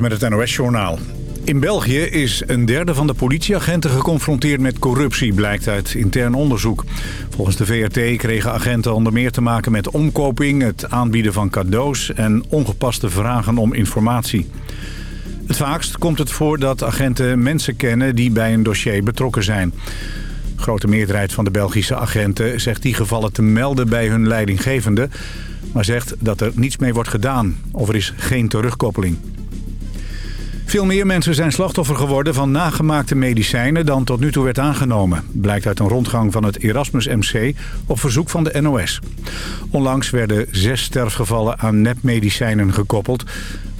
Met het NOS-journaal. In België is een derde van de politieagenten geconfronteerd met corruptie, blijkt uit intern onderzoek. Volgens de VRT kregen agenten onder meer te maken met omkoping, het aanbieden van cadeaus en ongepaste vragen om informatie. Het vaakst komt het voor dat agenten mensen kennen die bij een dossier betrokken zijn. Grote meerderheid van de Belgische agenten zegt die gevallen te melden bij hun leidinggevende... maar zegt dat er niets mee wordt gedaan of er is geen terugkoppeling. Veel meer mensen zijn slachtoffer geworden van nagemaakte medicijnen dan tot nu toe werd aangenomen. Blijkt uit een rondgang van het Erasmus MC op verzoek van de NOS. Onlangs werden zes sterfgevallen aan nepmedicijnen gekoppeld.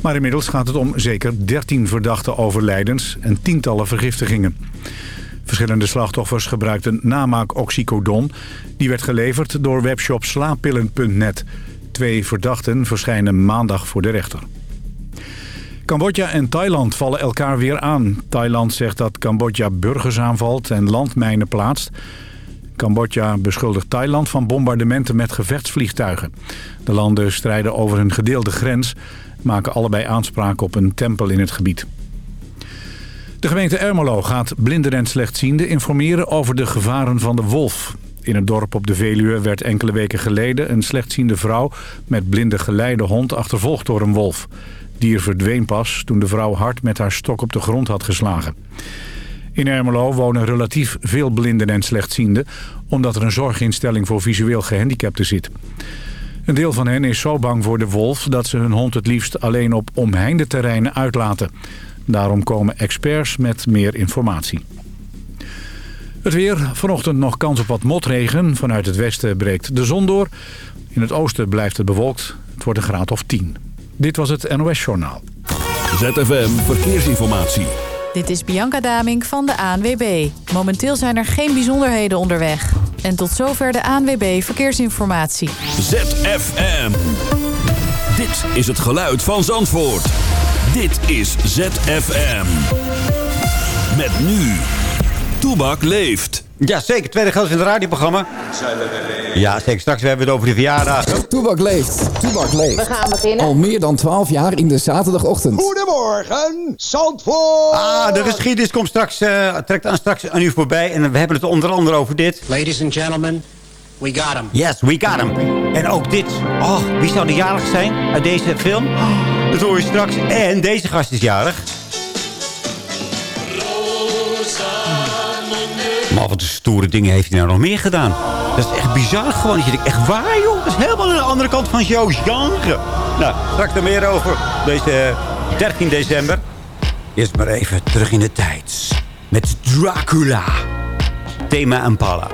Maar inmiddels gaat het om zeker 13 verdachte overlijdens en tientallen vergiftigingen. Verschillende slachtoffers gebruikten namaak oxycodon. Die werd geleverd door webshop slaappillen.net. Twee verdachten verschijnen maandag voor de rechter. Cambodja en Thailand vallen elkaar weer aan. Thailand zegt dat Cambodja burgers aanvalt en landmijnen plaatst. Cambodja beschuldigt Thailand van bombardementen met gevechtsvliegtuigen. De landen strijden over een gedeelde grens... maken allebei aanspraak op een tempel in het gebied. De gemeente Ermelo gaat blinden en slechtzienden informeren over de gevaren van de wolf. In het dorp op de Veluwe werd enkele weken geleden een slechtziende vrouw met blinde geleide hond achtervolgd door een wolf dier verdween pas toen de vrouw hard met haar stok op de grond had geslagen. In Ermelo wonen relatief veel blinden en slechtzienden... omdat er een zorginstelling voor visueel gehandicapten zit. Een deel van hen is zo bang voor de wolf... dat ze hun hond het liefst alleen op omheinde terreinen uitlaten. Daarom komen experts met meer informatie. Het weer. Vanochtend nog kans op wat motregen. Vanuit het westen breekt de zon door. In het oosten blijft het bewolkt. Het wordt een graad of 10. Dit was het NOS Journaal. ZFM Verkeersinformatie. Dit is Bianca Daming van de ANWB. Momenteel zijn er geen bijzonderheden onderweg. En tot zover de ANWB Verkeersinformatie. ZFM. Dit is het geluid van Zandvoort. Dit is ZFM. Met nu. Toebak leeft. Ja, zeker. Tweede gast in het radioprogramma. Ja, zeker. Straks hebben we het over de verjaardag. Toebak leeft. Toebak leeft. We gaan beginnen. Al meer dan 12 jaar in de zaterdagochtend. Goedemorgen, Zandvoort. Ah, de geschiedenis komt straks, uh, trekt aan straks aan u voorbij. En we hebben het onder andere over dit. Ladies and gentlemen, we got him. Yes, we got him. En ook dit. Oh, wie zou de jarig zijn uit deze film? Oh, dat hoor je straks. En deze gast is jarig. Stoere dingen heeft hij nou nog meer gedaan? Dat is echt bizar gewoon. Dat je denkt, echt waar joh? Dat is helemaal aan de andere kant van jouw genre. Nou, straks er meer over deze 13 december. Eerst maar even terug in de tijd. Met Dracula. Thema Impala.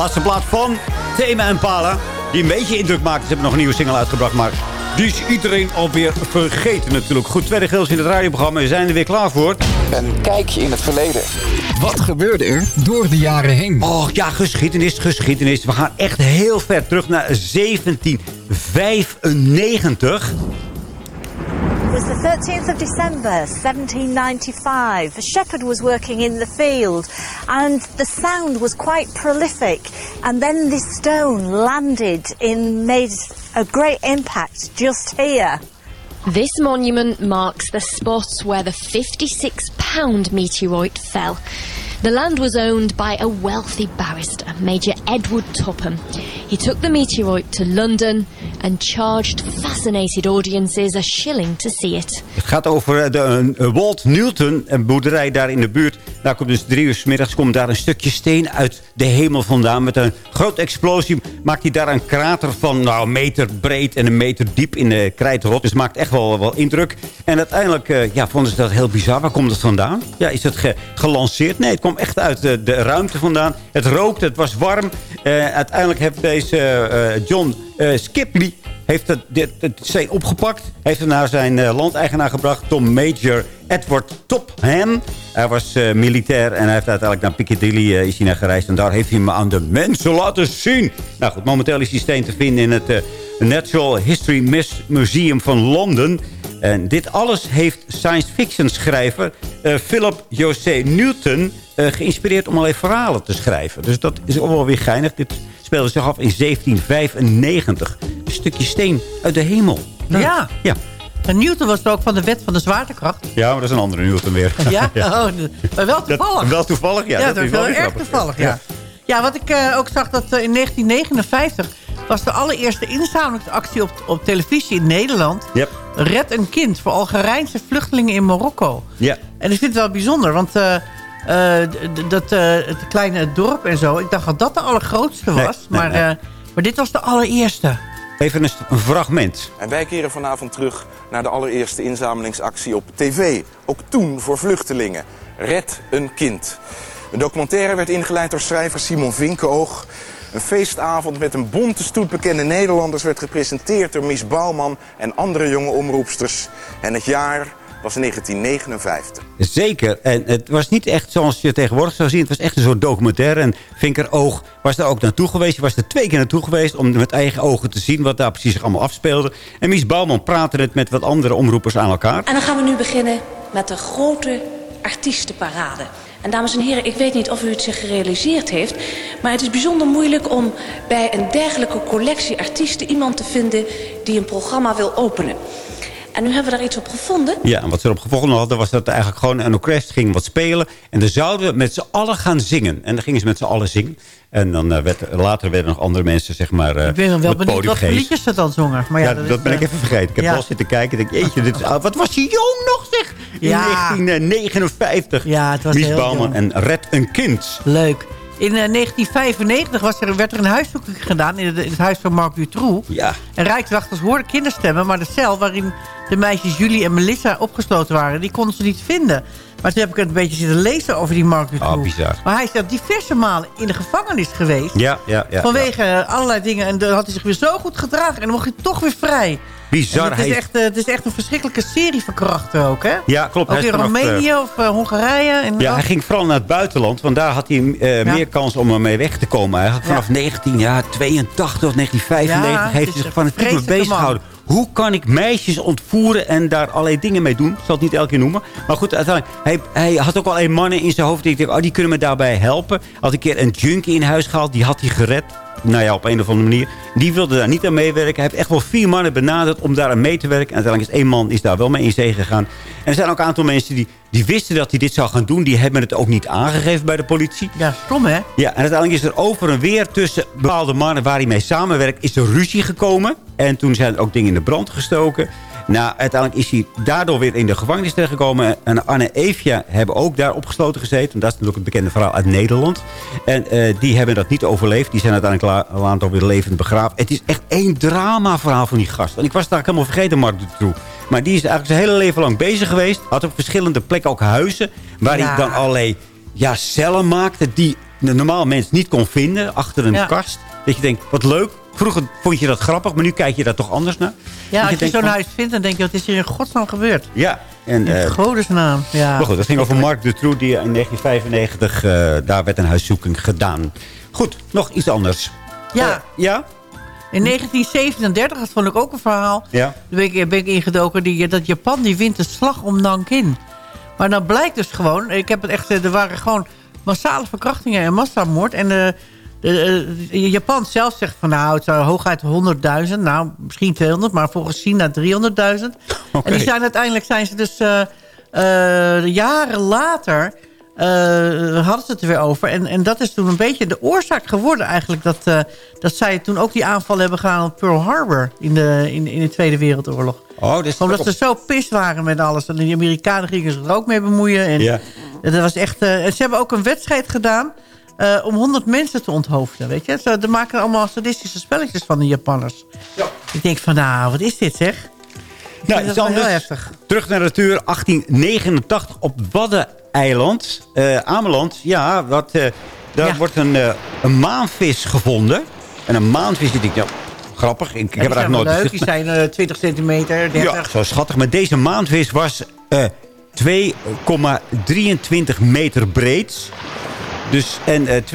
Laatste plaat van Thema en Pala. Die een beetje indruk maakt. Ze hebben nog een nieuwe single uitgebracht, maar... Die is iedereen alweer vergeten natuurlijk. Goed, tweede gils in het radioprogramma. We zijn er weer klaar voor. Een kijkje in het verleden. Wat gebeurde er door de jaren heen? Oh ja, geschiedenis, geschiedenis. We gaan echt heel ver terug naar 1795. It was the 13th of December 1795. A shepherd was working in the field and the sound was quite prolific. And then this stone landed in, made a great impact just here. This monument marks the spot where the 56 pound meteorite fell. The land was owned by a wealthy barrister, Major Edward Topham. He took the meteorite to London and charged fascinated audiences a shilling to see it. Het gaat over eh, de, uh, Walt Newton, een boerderij daar in de buurt. Daar komt dus drie uur s middags komt daar een stukje steen uit de hemel vandaan. Met een grote explosie maakt hij daar een krater van nou, een meter breed en een meter diep in de krijtrot. Dus maakt echt wel, wel indruk. En uiteindelijk uh, ja, vonden ze dat heel bizar. Waar komt het vandaan? Ja, is ge gelanceerd? Nee, het kwam echt uit de, de ruimte vandaan. Het rookte, het was warm. Uh, uiteindelijk heeft deze John Skipley heeft het, dit, het steen opgepakt. Heeft het naar zijn uh, landeigenaar gebracht. Tom Major Edward Topham. Hij was uh, militair en hij heeft uiteindelijk naar Piccadilly uh, is hij naar gereisd. En daar heeft hij hem aan de mensen laten zien. Nou goed, momenteel is die steen te vinden in het Natural History Museum van Londen. En dit alles heeft science fiction schrijver Philip José Newton geïnspireerd om alleen verhalen te schrijven. Dus dat is ook wel weer geinig. Dit speelde zich af in 1795. Een stukje steen uit de hemel. Nou, ja. ja. En Newton was ook van de wet van de zwaartekracht. Ja, maar dat is een andere Newton weer. Ja, ja. Oh, maar wel toevallig. Dat, wel toevallig, ja. ja dat, dat is wel erg toevallig, ja. Ja, wat ik uh, ook zag dat uh, in 1959 was de allereerste inzamelingsactie op, op televisie in Nederland. Yep. Red een kind voor Algerijnse vluchtelingen in Marokko. Ja. En ik vind het wel bijzonder, want... Uh, uh, dat uh, het kleine dorp en zo. Ik dacht dat dat de allergrootste was. Nee, maar, nee, nee. Uh, maar dit was de allereerste. Even een, fragment. En wij keren vanavond terug naar de allereerste inzamelingsactie op tv. Ook toen voor vluchtelingen. Red een kind. Een documentaire werd ingeleid door schrijver Simon Vinkenoog. Een feestavond met een bonte stoet bekende Nederlanders... werd gepresenteerd door Mies Bouwman en andere jonge omroepsters. En het jaar was 1959. Zeker. En het was niet echt zoals je tegenwoordig zou zien. Het was echt een soort documentaire. En Vinker Oog was daar ook naartoe geweest. Je was er twee keer naartoe geweest om met eigen ogen te zien... wat daar precies zich allemaal afspeelde. En Mies Bouwman praatte het met wat andere omroepers aan elkaar. En dan gaan we nu beginnen met de grote artiestenparade. En dames en heren, ik weet niet of u het zich gerealiseerd heeft... maar het is bijzonder moeilijk om bij een dergelijke collectie artiesten... iemand te vinden die een programma wil openen. En nu hebben we daar iets op gevonden. Ja, en wat ze erop gevonden hadden was dat er eigenlijk gewoon een orkest ging wat spelen. En dan zouden we met z'n allen gaan zingen. En dan gingen ze met z'n allen zingen. En dan uh, werd, later werden nog andere mensen, zeg maar, uh, Ik ben wel benieuwd wat voor liedjes ze dan zongen. Maar ja, ja dat, dat is, ben uh, ik even vergeten. Ik heb ja. wel zitten kijken. Ik denk, jeetje, dit is, wat was je jong nog, zeg. In ja. 1959. Ja, het was Mies heel Bouwman jong. en Red een Kind. Leuk. In uh, 1995 was er, werd er een huiszoeking gedaan in het, huis van Mark Dutroux. Ja. En Rijkswachters hoorden kinderstemmen, maar de cel waarin de meisjes Julie en Melissa opgesloten waren, die konden ze niet vinden. Maar toen heb ik een beetje zitten lezen over die Mark Dutroux. Oh, bizar. Maar hij is al diverse malen in de gevangenis geweest. Ja, ja, ja. Vanwege ja. allerlei dingen. En dan had hij zich weer zo goed gedragen. En dan mocht hij toch weer vrij. Bizar. Het is, echt, uh, het is echt een verschrikkelijke serie verkrachten ook, hè? Ja, klopt. Ook in Roemenië uh, of uh, Hongarije. En ja, hij ging vooral naar het buitenland. Want daar had hij uh, ja. meer kans om ermee weg te komen. Eigenlijk vanaf ja. 1982 of 1995 ja, heeft hij zich van het type bezig gehouden. Hoe kan ik meisjes ontvoeren en daar allerlei dingen mee doen? Ik zal het niet elke keer noemen. Maar goed, uiteindelijk, hij, hij had ook al een mannen in zijn hoofd. Die dacht, oh, die kunnen me daarbij helpen. Had een keer een junkie in huis gehaald. Die had hij gered. Nou ja, op een of andere manier. Die wilde daar niet aan meewerken. Hij heeft echt wel vier mannen benaderd om daar aan mee te werken. En uiteindelijk is één man is daar wel mee in zee gegaan. En er zijn ook een aantal mensen die, die wisten dat hij dit zou gaan doen. Die hebben het ook niet aangegeven bij de politie. Ja, stom hè? Ja, en uiteindelijk is er over en weer tussen bepaalde mannen waar hij mee samenwerkt... is er ruzie gekomen. En toen zijn er ook dingen in de brand gestoken. Nou, uiteindelijk is hij daardoor weer in de gevangenis terechtgekomen. En Anne Evia hebben ook daar opgesloten gezeten. En dat is natuurlijk een bekende verhaal uit Nederland. En uh, die hebben dat niet overleefd. Die zijn uiteindelijk later weer levend begraven. Het is echt één drama verhaal van die gast. En ik was daar helemaal vergeten, Mark Dutroux. Maar die is eigenlijk zijn hele leven lang bezig geweest. Had op verschillende plekken ook huizen. Waar ja. hij dan allerlei ja, cellen maakte die de normaal mens niet kon vinden achter een Ja. kast. Dat je denkt, wat leuk. Vroeger vond je dat grappig, maar nu kijk je daar toch anders naar. Ja, als je zo'n van- huis vindt, dan denk je, wat is hier in godsnaam gebeurd? Ja. En, In eh, godesnaam, ja. maar goed, dat ging over Mark Dutroux, die in 1995, eh, daar werd een huiszoeking gedaan. Goed, nog iets anders. Ja. Eh, ja? In 1937, dat vond ik ook een verhaal. Ja. Daar ben ik, ben ik ingedoken. Die, dat Japan die wint de slag om Nankin. Maar dan blijkt dus gewoon... Ik heb het echt, er waren gewoon massale verkrachtingen en massamoord. En de, de, de- Japan zelf zegt van nou, het zou hooguit 100.000. Nou, misschien 200, maar volgens China 300.000. En die zijn uiteindelijk zijn ze dus eh, eh, jaren later... eh, hadden ze het er weer over. En, en dat is toen een beetje de oorzaak geworden eigenlijk... dat, eh, dat zij toen ook die aanval hebben gedaan op Pearl Harbor... in de, in, in de Tweede Wereldoorlog. Oh, dus Omdat ze zo pist waren met alles. En de Amerikanen gingen zich er ook mee bemoeien. En Ja. dat was echt, eh, en ze hebben ook een wedstrijd gedaan... eh, om 100 mensen te onthoofden, weet je. Ze, maken allemaal sadistische spelletjes van de Japanners. Ik denk van, nou, wat is dit, zeg? Nou, dat is wel heel heftig. Terug naar de natuur. 1889 op Waddeneiland. eh Ameland. Ja, wat, eh, daar Ja. wordt een, een maanvis gevonden. En een maanvis, die ik, ja, grappig. Ik, Ja, heb er eigenlijk leuk. nooit Die zijn eh, 20 centimeter, 30. Ja, zo schattig. Maar deze maanvis was eh 2,23 meter breed. Dus, en eh 2,7...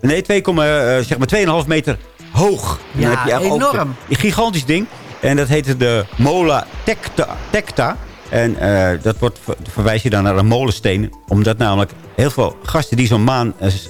Nee, 2, eh, zeg maar 2,5 meter hoog. Ja, heb je echt ook de- enorm. Een gigantisch ding. En dat heette de Mola Tecta. tecta. En eh, dat wordt, ver- verwijs je dan naar een molensteen. Omdat namelijk heel veel gasten die zo'n maanvis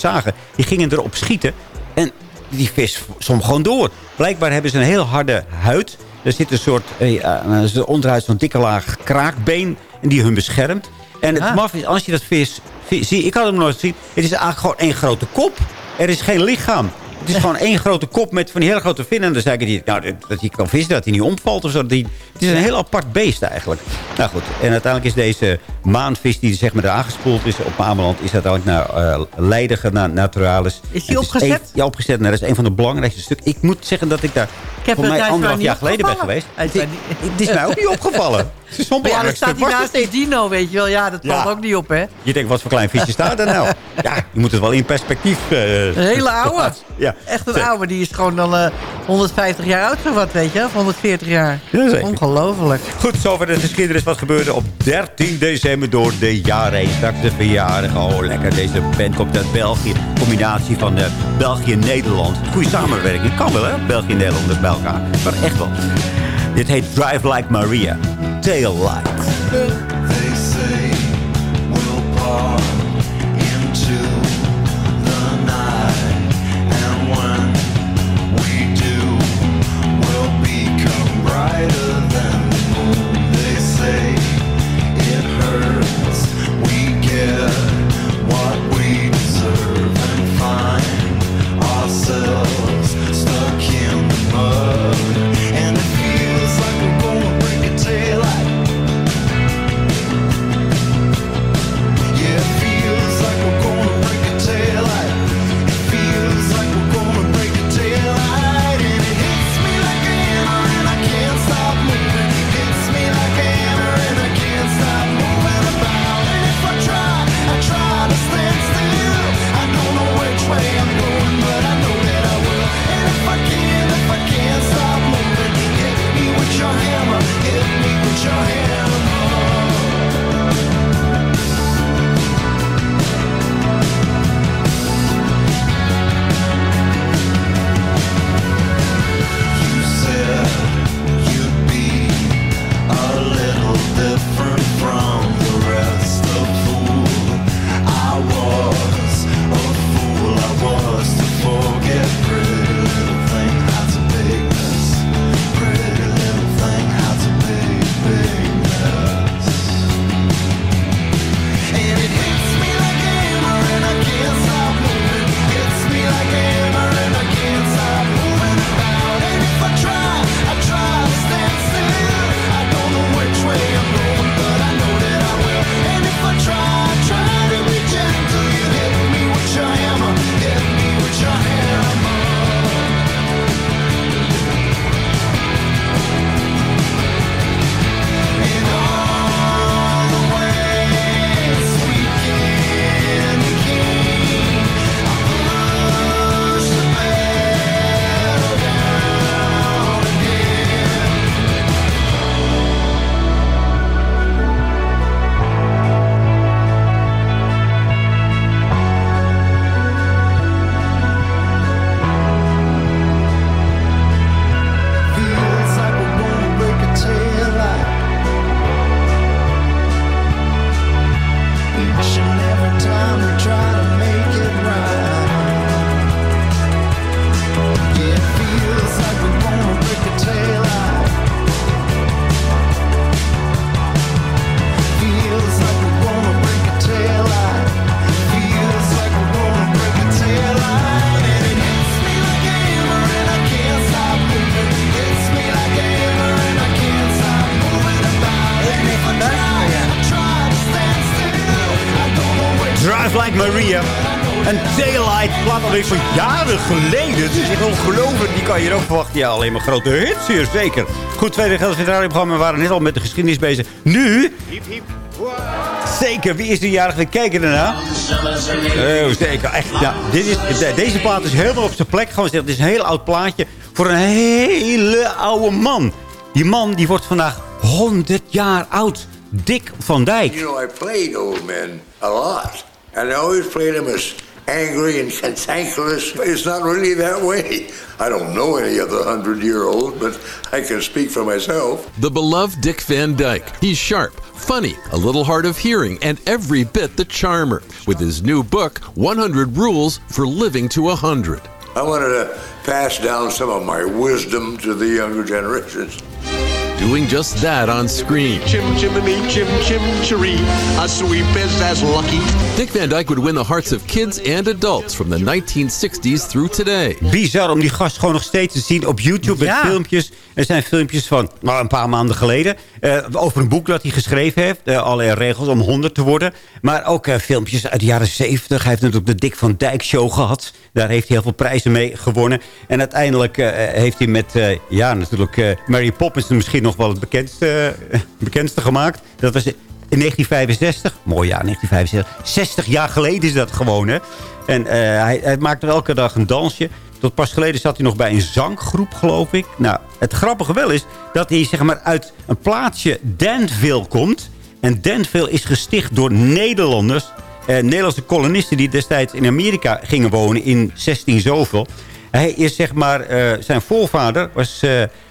zagen... die gingen erop schieten. En die vis zwom gewoon door. Blijkbaar hebben ze een heel harde huid. Er zit een soort eh, een onderhuid zo'n dikke laag kraakbeen. En die hun beschermt. En het Ah. maf is, als je dat vis, zie, ik had hem nooit gezien. Het is eigenlijk gewoon één grote kop. Er is geen lichaam. Het is gewoon één grote kop met van die hele grote vinnen. En dan zei ik die, nou, dat- je kan vissen, dat hij niet omvalt of zo. Die, het is een heel apart beest eigenlijk. Nou goed, en uiteindelijk is deze maanvis die zeg maar daar aangespoeld is op Ameland... is uiteindelijk naar eh, Leiden gaan, naar Naturalis. Is die opgezet? een- ja, opgezet. Nou, dat is een van de belangrijkste stukken. Ik moet zeggen dat ik daar heb voor mij anderhalf jaar geleden ben geweest. Is het is mij ook niet opgevallen. Het is zo'n Maar ja, dan staat Was naast die dino, weet je wel. Ja, dat valt ook niet op, hè? je denkt, wat voor klein visje staat er nou? Ja, je moet het wel in perspectief... eh, Een hele oude. Ja. Echt een oude. Die is gewoon dan eh, 150 jaar oud of wat, weet je? Of 140 jaar. Ja. Ongelooflijk. Goed, zover de geschiedenis wat gebeurde op 13 december door de jaren heen. Straks de verjaardag. Oh, lekker. Deze band komt uit België. Combinatie van eh, België en Nederland. Goede samenwerking. Kan wel, hè? België en Nederlanders bij elkaar. Maar echt wel. Dit heet Drive Like Maria. daylight. Daylight, plaat alweer van jaren geleden. Het is ongelooflijk. Die kan je ook verwachten. Ja, alleen maar grote hits hier, zeker. Goed, tweede Gelderse radioprogramma. We waren net al met de geschiedenis bezig. Nu... Zeker, wie is de jarige? We kijken ernaar. Oh, zeker. Echt, ja, dit is, de- deze plaat is helemaal op zijn plek. Gewoon gezegd, het is een heel oud plaatje voor een hele oude man. Die man die wordt vandaag 100 jaar oud. Dick van Dijk. You know, I played old men a lot. And I always played them as angry and cantankerous. But it's not really that way. I don't know any other hundred year old, but I can speak for myself. The beloved Dick Van Dyke. He's sharp, funny, a little hard of hearing, and every bit the charmer. With his new book, 100 Rules for Living to 100. I wanted to pass down some of my wisdom to the younger generations. Doing just that on screen. Chim chimney, chim chim cheree. A sweep is as lucky. Dick Van Dyke would win the hearts of kids and adults from the 1960s through today. Bizar om die gast gewoon nog steeds te zien op YouTube met Ja. filmpjes. Er zijn filmpjes van nou, een paar maanden geleden. eh, over een boek dat hij geschreven heeft. eh, allerlei regels om 100 te worden. Maar ook eh, filmpjes uit de jaren 70. Hij heeft natuurlijk de Dick van Dijk show gehad. Daar heeft hij heel veel prijzen mee gewonnen. En uiteindelijk eh, heeft hij met, eh, ja natuurlijk, eh, Mary Poppins misschien nog wel het bekendste, eh, bekendste gemaakt. Dat was in 1965. Mooi jaar, 1965. 60 jaar geleden is dat gewoon, hè. En eh, hij, hij maakte elke dag een dansje. Tot pas geleden zat hij nog bij een zanggroep, geloof ik. Nou, het grappige wel is dat hij zeg maar, uit een plaatsje Danville komt. En Danville is gesticht door Nederlanders. Eh, Nederlandse kolonisten die destijds in Amerika gingen wonen in 16 zoveel. Hij is zeg maar, zijn voorvader was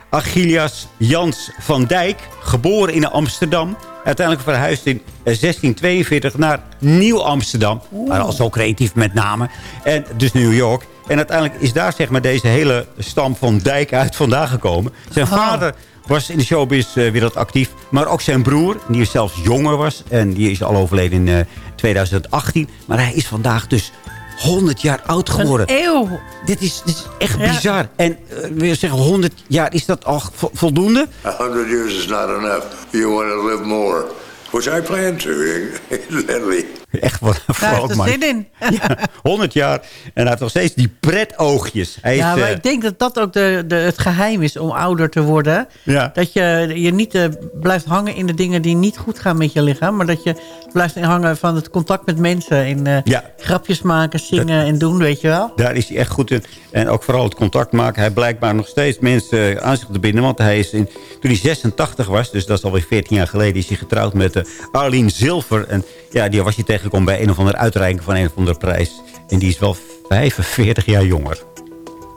Achilles Jans van Dijk, geboren in Amsterdam. Uiteindelijk verhuisd in eh, 1642 naar Nieuw-Amsterdam. Maar al zo creatief met name. En dus New York. En uiteindelijk is daar zeg maar, deze hele stam van Dijk uit vandaan gekomen. Zijn vader was in de showbiz-wereld actief. Maar ook zijn broer, die zelfs jonger was. En die is al overleden in eh, 2018. Maar hij is vandaag dus 100 jaar oud geworden. Een eeuw. Dit is, dit is echt Ja. bizar. En eh, wil je zeggen, 100 jaar, is dat al vo- voldoende? A hundred years is not enough. You want to live more. Which I plan to, incidentally. Echt wat een er man. zin in. Ja, 100 jaar. En hij heeft nog steeds die pretoogjes. Hij ja, maar eh, ik denk dat dat ook de, de, het geheim is om ouder te worden. Ja. Dat je, je niet eh, blijft hangen in de dingen die niet goed gaan met je lichaam. Maar dat je blijft hangen van het contact met mensen. En eh, Ja. grapjes maken, zingen en doen, weet je wel. Daar is hij echt goed in. En ook vooral het contact maken. Hij blijkbaar nog steeds mensen aan zich te binden. Want hij is in, toen hij 86 was, dus dat is alweer 14 jaar geleden... is hij getrouwd met Arlene Zilver. En ja, die was hij tegengekomen bij een of andere uitreiking van een of andere prijs. En die is wel 45 jaar jonger.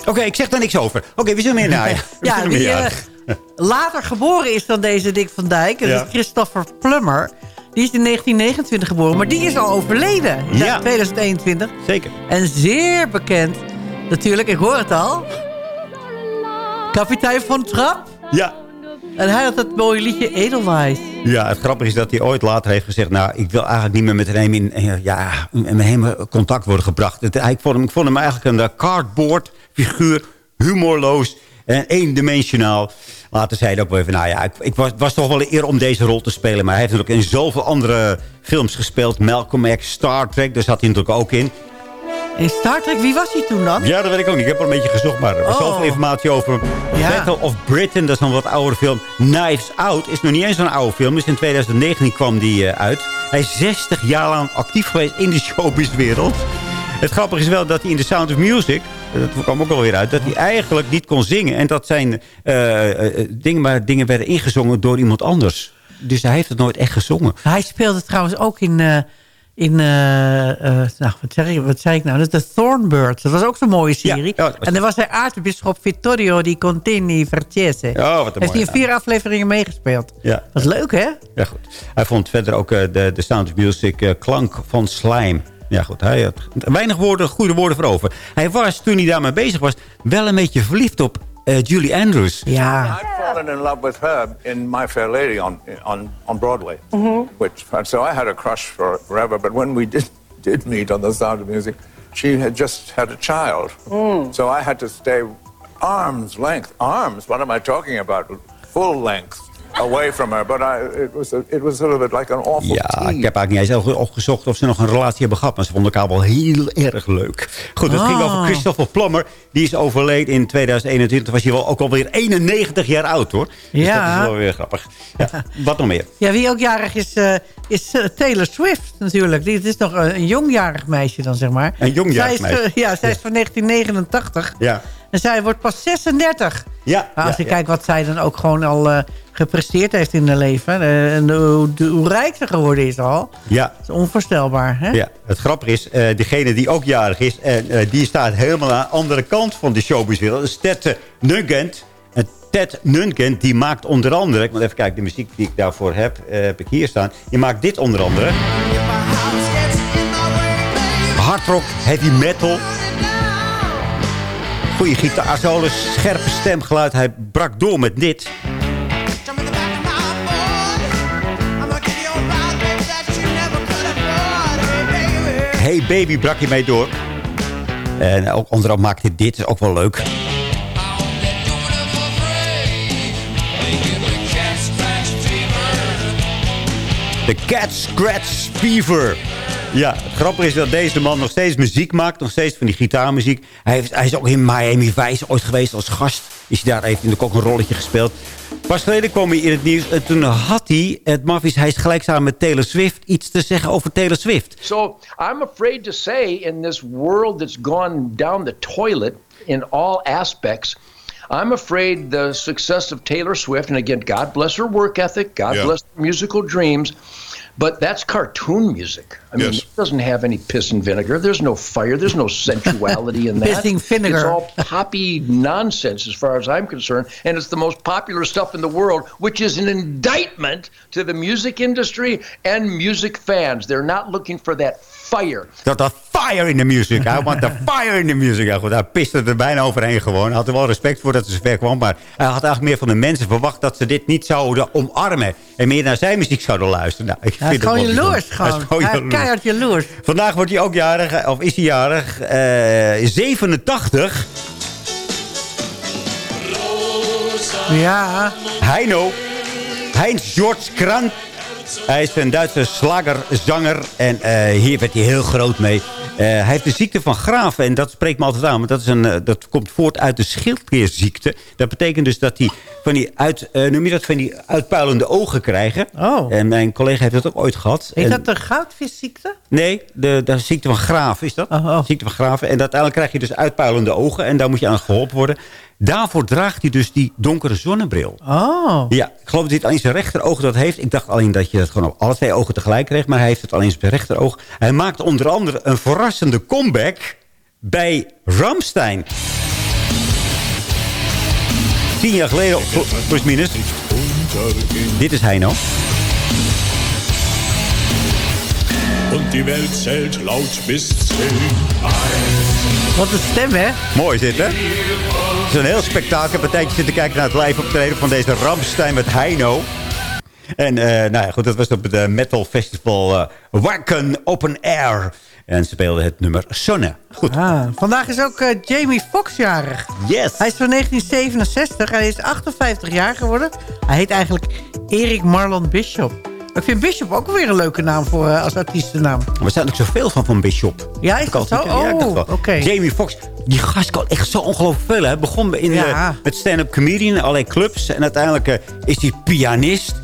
Oké, ik zeg daar niks over. Oké, we zijn meer naar. Ja, die meer eh, later geboren is dan deze Dick van Dijk. Dat Ja. is Christopher Plummer. Die is in 1929 geboren, maar die is al overleden. in Ja. 2021. Zeker. En zeer bekend, natuurlijk, ik hoor het al. Kapitein van Trap. Ja. En hij had het mooie liedje Edelweiss. Ja, het grappige is dat hij ooit later heeft gezegd... nou, ik wil eigenlijk niet meer met hem in, eh, ja, in helemaal contact worden gebracht. Ik, vond hem, vond hem eigenlijk een eh, cardboard figuur, humorloos en eendimensionaal. Later zei hij ook wel even, nou ja, ik, ik was, was toch wel een eer om deze rol te spelen. Maar hij heeft natuurlijk in zoveel andere films gespeeld. Malcolm X, Star Trek, daar zat hij natuurlijk ook in. In Star Trek, wie was hij toen dan? Ja, dat weet ik ook niet. Ik heb er een beetje gezocht, maar er was Oh. zoveel informatie over. Ja. Battle of Britain, dat is een wat oudere film. Knives Out is nog niet eens zo'n oude film. Dus in 2019 kwam die eh, uit. Hij is 60 jaar lang actief geweest in de showbizwereld. Het grappige is wel dat hij in The Sound of Music... dat kwam ook alweer uit... dat hij eigenlijk niet kon zingen. En dat zijn eh, eh, dingen waar dingen werden ingezongen door iemand anders. Dus hij heeft het nooit echt gezongen. Hij speelde trouwens ook in... in eh, eh, nou, wat, zeg ik, wat zei ik nou? Dat is de Thornbirds. Dat was ook zo'n mooie serie. Ja, En dan was hij aartsbisschop Vittorio di Contini Vercese. Oh, wat een Heeft hij in vier afleveringen meegespeeld. Ja. Dat is leuk, hè? Ja, goed. Hij vond verder ook eh, de, de Sound of Music klank van slime. Ja, goed. Hij had weinig woorden, goede woorden voor over. Hij was, toen hij daarmee bezig was, wel een beetje verliefd op Uh, Julie Andrews. Ja. I'd fallen in love with her in My Fair Lady on on, on Broadway, mm-hmm. which and so I had a crush for her forever. But when we did did meet on The Sound of Music, she had just had a child, mm. so I had to stay arm's length. Arms? What am I talking about? Full length away from her. But I, it, was a, it was sort of like an awful Ja, ik heb eigenlijk niet eens opgezocht of ze nog een relatie hebben gehad. Maar ze vonden elkaar wel heel erg leuk. Goed, het ging Ah. over Christopher Plummer. Die is overleden in 2021. Toen was hij wel ook alweer 91 jaar oud, hoor. Dus Ja. dat is wel weer grappig. Ja, wat nog meer? Ja, wie ook jarig is, eh, is eh, Taylor Swift natuurlijk. Die, het is nog een, een jongjarig meisje dan, zeg maar. Een jongjarig zij is, eh, meisje. ja, zij is van 1989. Ja. En zij wordt pas 36. Ja, Maar als ja, je ja. kijkt wat zij dan ook gewoon al eh, gepresteerd heeft in haar leven. en hoe, hoe rijk ze geworden is al. Ja. Dat is onvoorstelbaar, hè? Ja, het grappige is, eh degene die ook jarig is... en eh, die staat helemaal aan de andere kant van de showbizwereld. Dat is Ted Nugent. En Ted Nugent, die maakt onder andere... ik moet even kijken, de muziek die ik daarvoor heb, eh, heb ik hier staan. Die maakt dit onder andere. Hardrock, heavy metal. Goeie gitaarsolos, scherpe stemgeluid. Hij brak door met dit. Hey Baby brak je mee door. En ook andere maakte dit, is ook wel leuk. De Cat Scratch Fever. Ja, het grappige is dat deze man nog steeds muziek maakt. Nog steeds van die gitaarmuziek. Hij, heeft, hij is ook in Miami Vice ooit geweest als gast. Is hij daar heeft hij ook een rolletje gespeeld. Pas geleden kwam hij in het nieuws. En toen had hij, het maffies, hij is gelijk samen met Taylor Swift... iets te zeggen over Taylor Swift. So I'm afraid to say, in this world that's gone down the toilet in all aspects, I'm afraid the success of Taylor Swift, and again, God bless her work ethic, God Yeah. bless her musical dreams, but that's cartoon music. I mean, Yes. it doesn't have any piss and vinegar. There's no fire. There's no sensuality in that. Pissing vinegar. It's all poppy nonsense as far as I'm concerned. And it's the most popular stuff in the world, which is an indictment to the music industry and music fans. They're not looking for that fire. Dat dat fire in the music. I want the fire in the music. Ja, goed, hij piste er bijna overheen gewoon. Hij had er wel respect voor dat het zover kwam. Maar hij had eigenlijk meer van de mensen verwacht dat ze dit niet zouden omarmen. En meer naar zijn muziek zouden luisteren. Nou, ik Hij vind is gewoon jaloers. bijzonder. Hij is Gewoon. gewoon Hij is jaloers. keihard jaloers. Vandaag wordt hij ook jarig, of is hij jarig, eh 87. Ja. Heino. Heinz George Krank. Hij is een Duitse slagerzanger. En eh, hier werd hij heel groot mee. Eh, hij heeft de ziekte van Graven. En dat spreekt me altijd aan. Want dat, is een, eh, dat komt voort uit de schildklierziekte. Dat betekent dus dat hij van die, uit, noem je dat, van die uitpuilende ogen krijgen. Oh. En mijn collega heeft dat ook ooit gehad. En- dat de goudvisziekte? Nee, de, de ziekte van Graven is dat. Ziekte van Graven. En uiteindelijk krijg je dus uitpuilende ogen. En daar moet je aan geholpen worden. Daarvoor draagt hij dus die donkere zonnebril. Oh. Ja, ik geloof dat hij het alleen zijn rechteroog dat heeft. Ik dacht alleen dat je het gewoon op alle twee ogen tegelijk kreeg. Maar hij heeft het alleen op zijn rechteroog. Hij maakt onder andere een verrassende comeback bij Ramstein. Tien jaar geleden, plus minus. Dit is Heino. Und die Welt zählt laut bis zehn. Wat een stem, hè? Mooi zit, hè? Het is een heel spektakel. Ik heb een tijdje zitten kijken naar het live optreden van deze Ramstein met Heino. En eh, nou ja, goed, dat was op het eh, metal festival eh Wacken Open Air. En ze speelden het nummer Sonne. Goed. Ah, vandaag is ook Jamie Foxx jarig. Yes. Hij is van 1967. Hij is 58 jaar geworden. Hij heet eigenlijk Erik Marlon Bishop. Ik vind Bishop ook weer een leuke naam voor, eh, als artiestennaam. Maar er zijn ook zoveel van van Bishop. Ja, is dat zo? Ja, Oh. Jamie Foxx, die gast kan echt zo ongelooflijk veel. Hij begon in, Ja. eh, met stand-up comedian in allerlei clubs. En uiteindelijk eh, is hij pianist.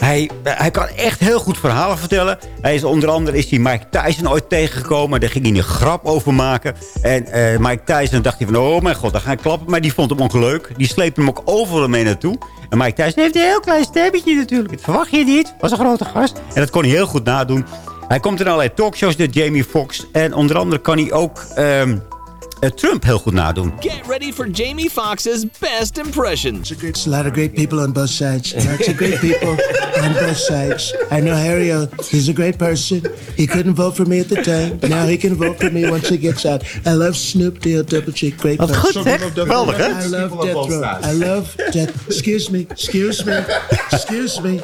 Hij, eh, hij kan echt heel goed verhalen vertellen. Hij is onder andere is hij Mike Tyson ooit tegengekomen. Daar ging hij een grap over maken. En eh, Mike Tyson dacht hij van, oh mijn god, daar ga ik klappen. Maar die vond hem ongelukkig. Die sleepte hem ook overal mee naartoe. En Mike Tyson heeft een heel klein stemmetje natuurlijk. Dat verwacht je niet. Was een grote gast. En dat kon hij heel goed nadoen. Hij komt in allerlei talkshows, de Jamie Foxx. En onder andere kan hij ook ehm, eh, Trump heel goed nadoen. Get ready for Jamie Foxx's best impressions. There's a lot of great people on both sides. Lots of great people. on both sides. I know Harry, uh, he's a great person. He couldn't vote for me at the time. but Now he can vote for me once he gets out. I love Snoop Dogg, Double G, great Wat person. goed, zeg. Geweldig, hè? I love Death Row. I love Death... Excuse me, excuse me, excuse me.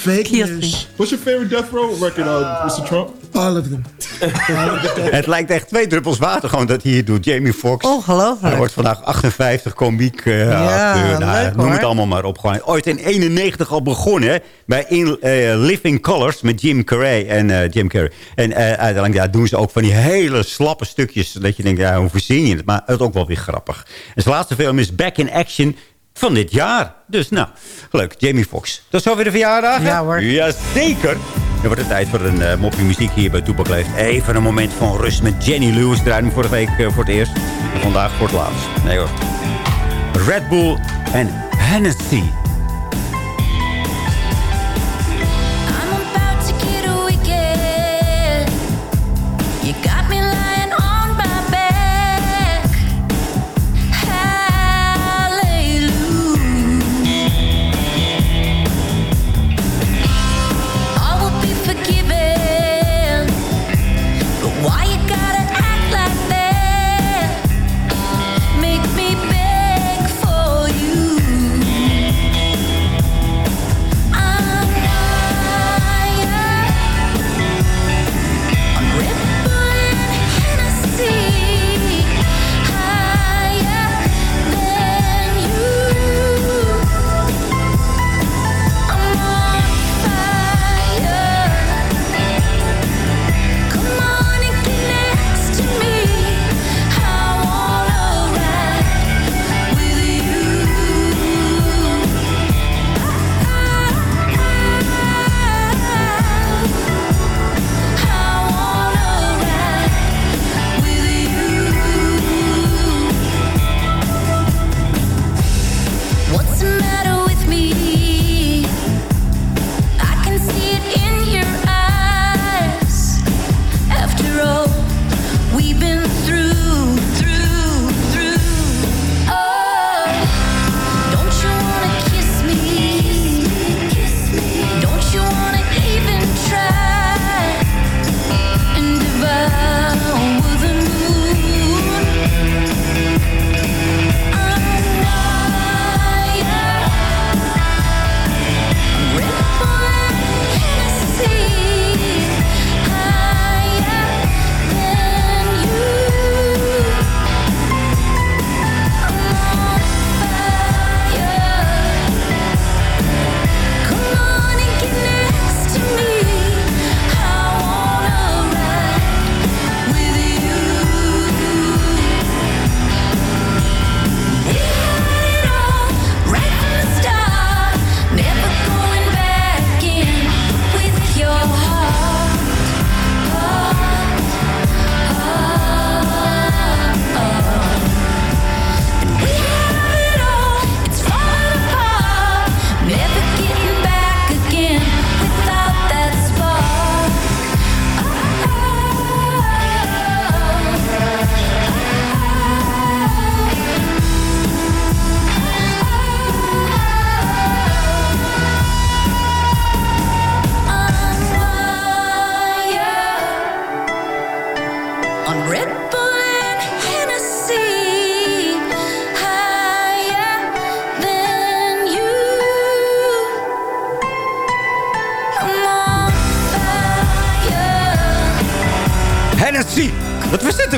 Fake news. What's your favorite Death Row record, uh, Mr. Trump? All of them. Het lijkt echt twee druppels water gewoon dat hij hier doet. Jamie Foxx. Ongelooflijk. Hij wordt vandaag 58, komiek, eh, Ja, acteur. Nou, leuk, noem hoor. het allemaal maar op. Gewoon. Ooit in 91 al begonnen hè, bij In, eh, Living Colors met Jim Carrey. En, eh, Jim Carrey. en eh, uiteindelijk ja, doen ze ook van die hele slappe stukjes. Dat je denkt, ja, hoe verzin je het? Maar het is ook wel weer grappig. En zijn laatste film is Back in Action van dit jaar. Dus nou, leuk. Jamie Foxx. Dat is zo weer de verjaardag. Ja, hoor. Jazeker. Dan wordt het tijd voor een uh, mopje muziek hier bij Toepak Leeft. Even een moment van rust met Jenny Lewis. Draaide vorige week eh, voor het eerst. En vandaag voor het laatst. Nee hoor. Red Bull en Hennessy.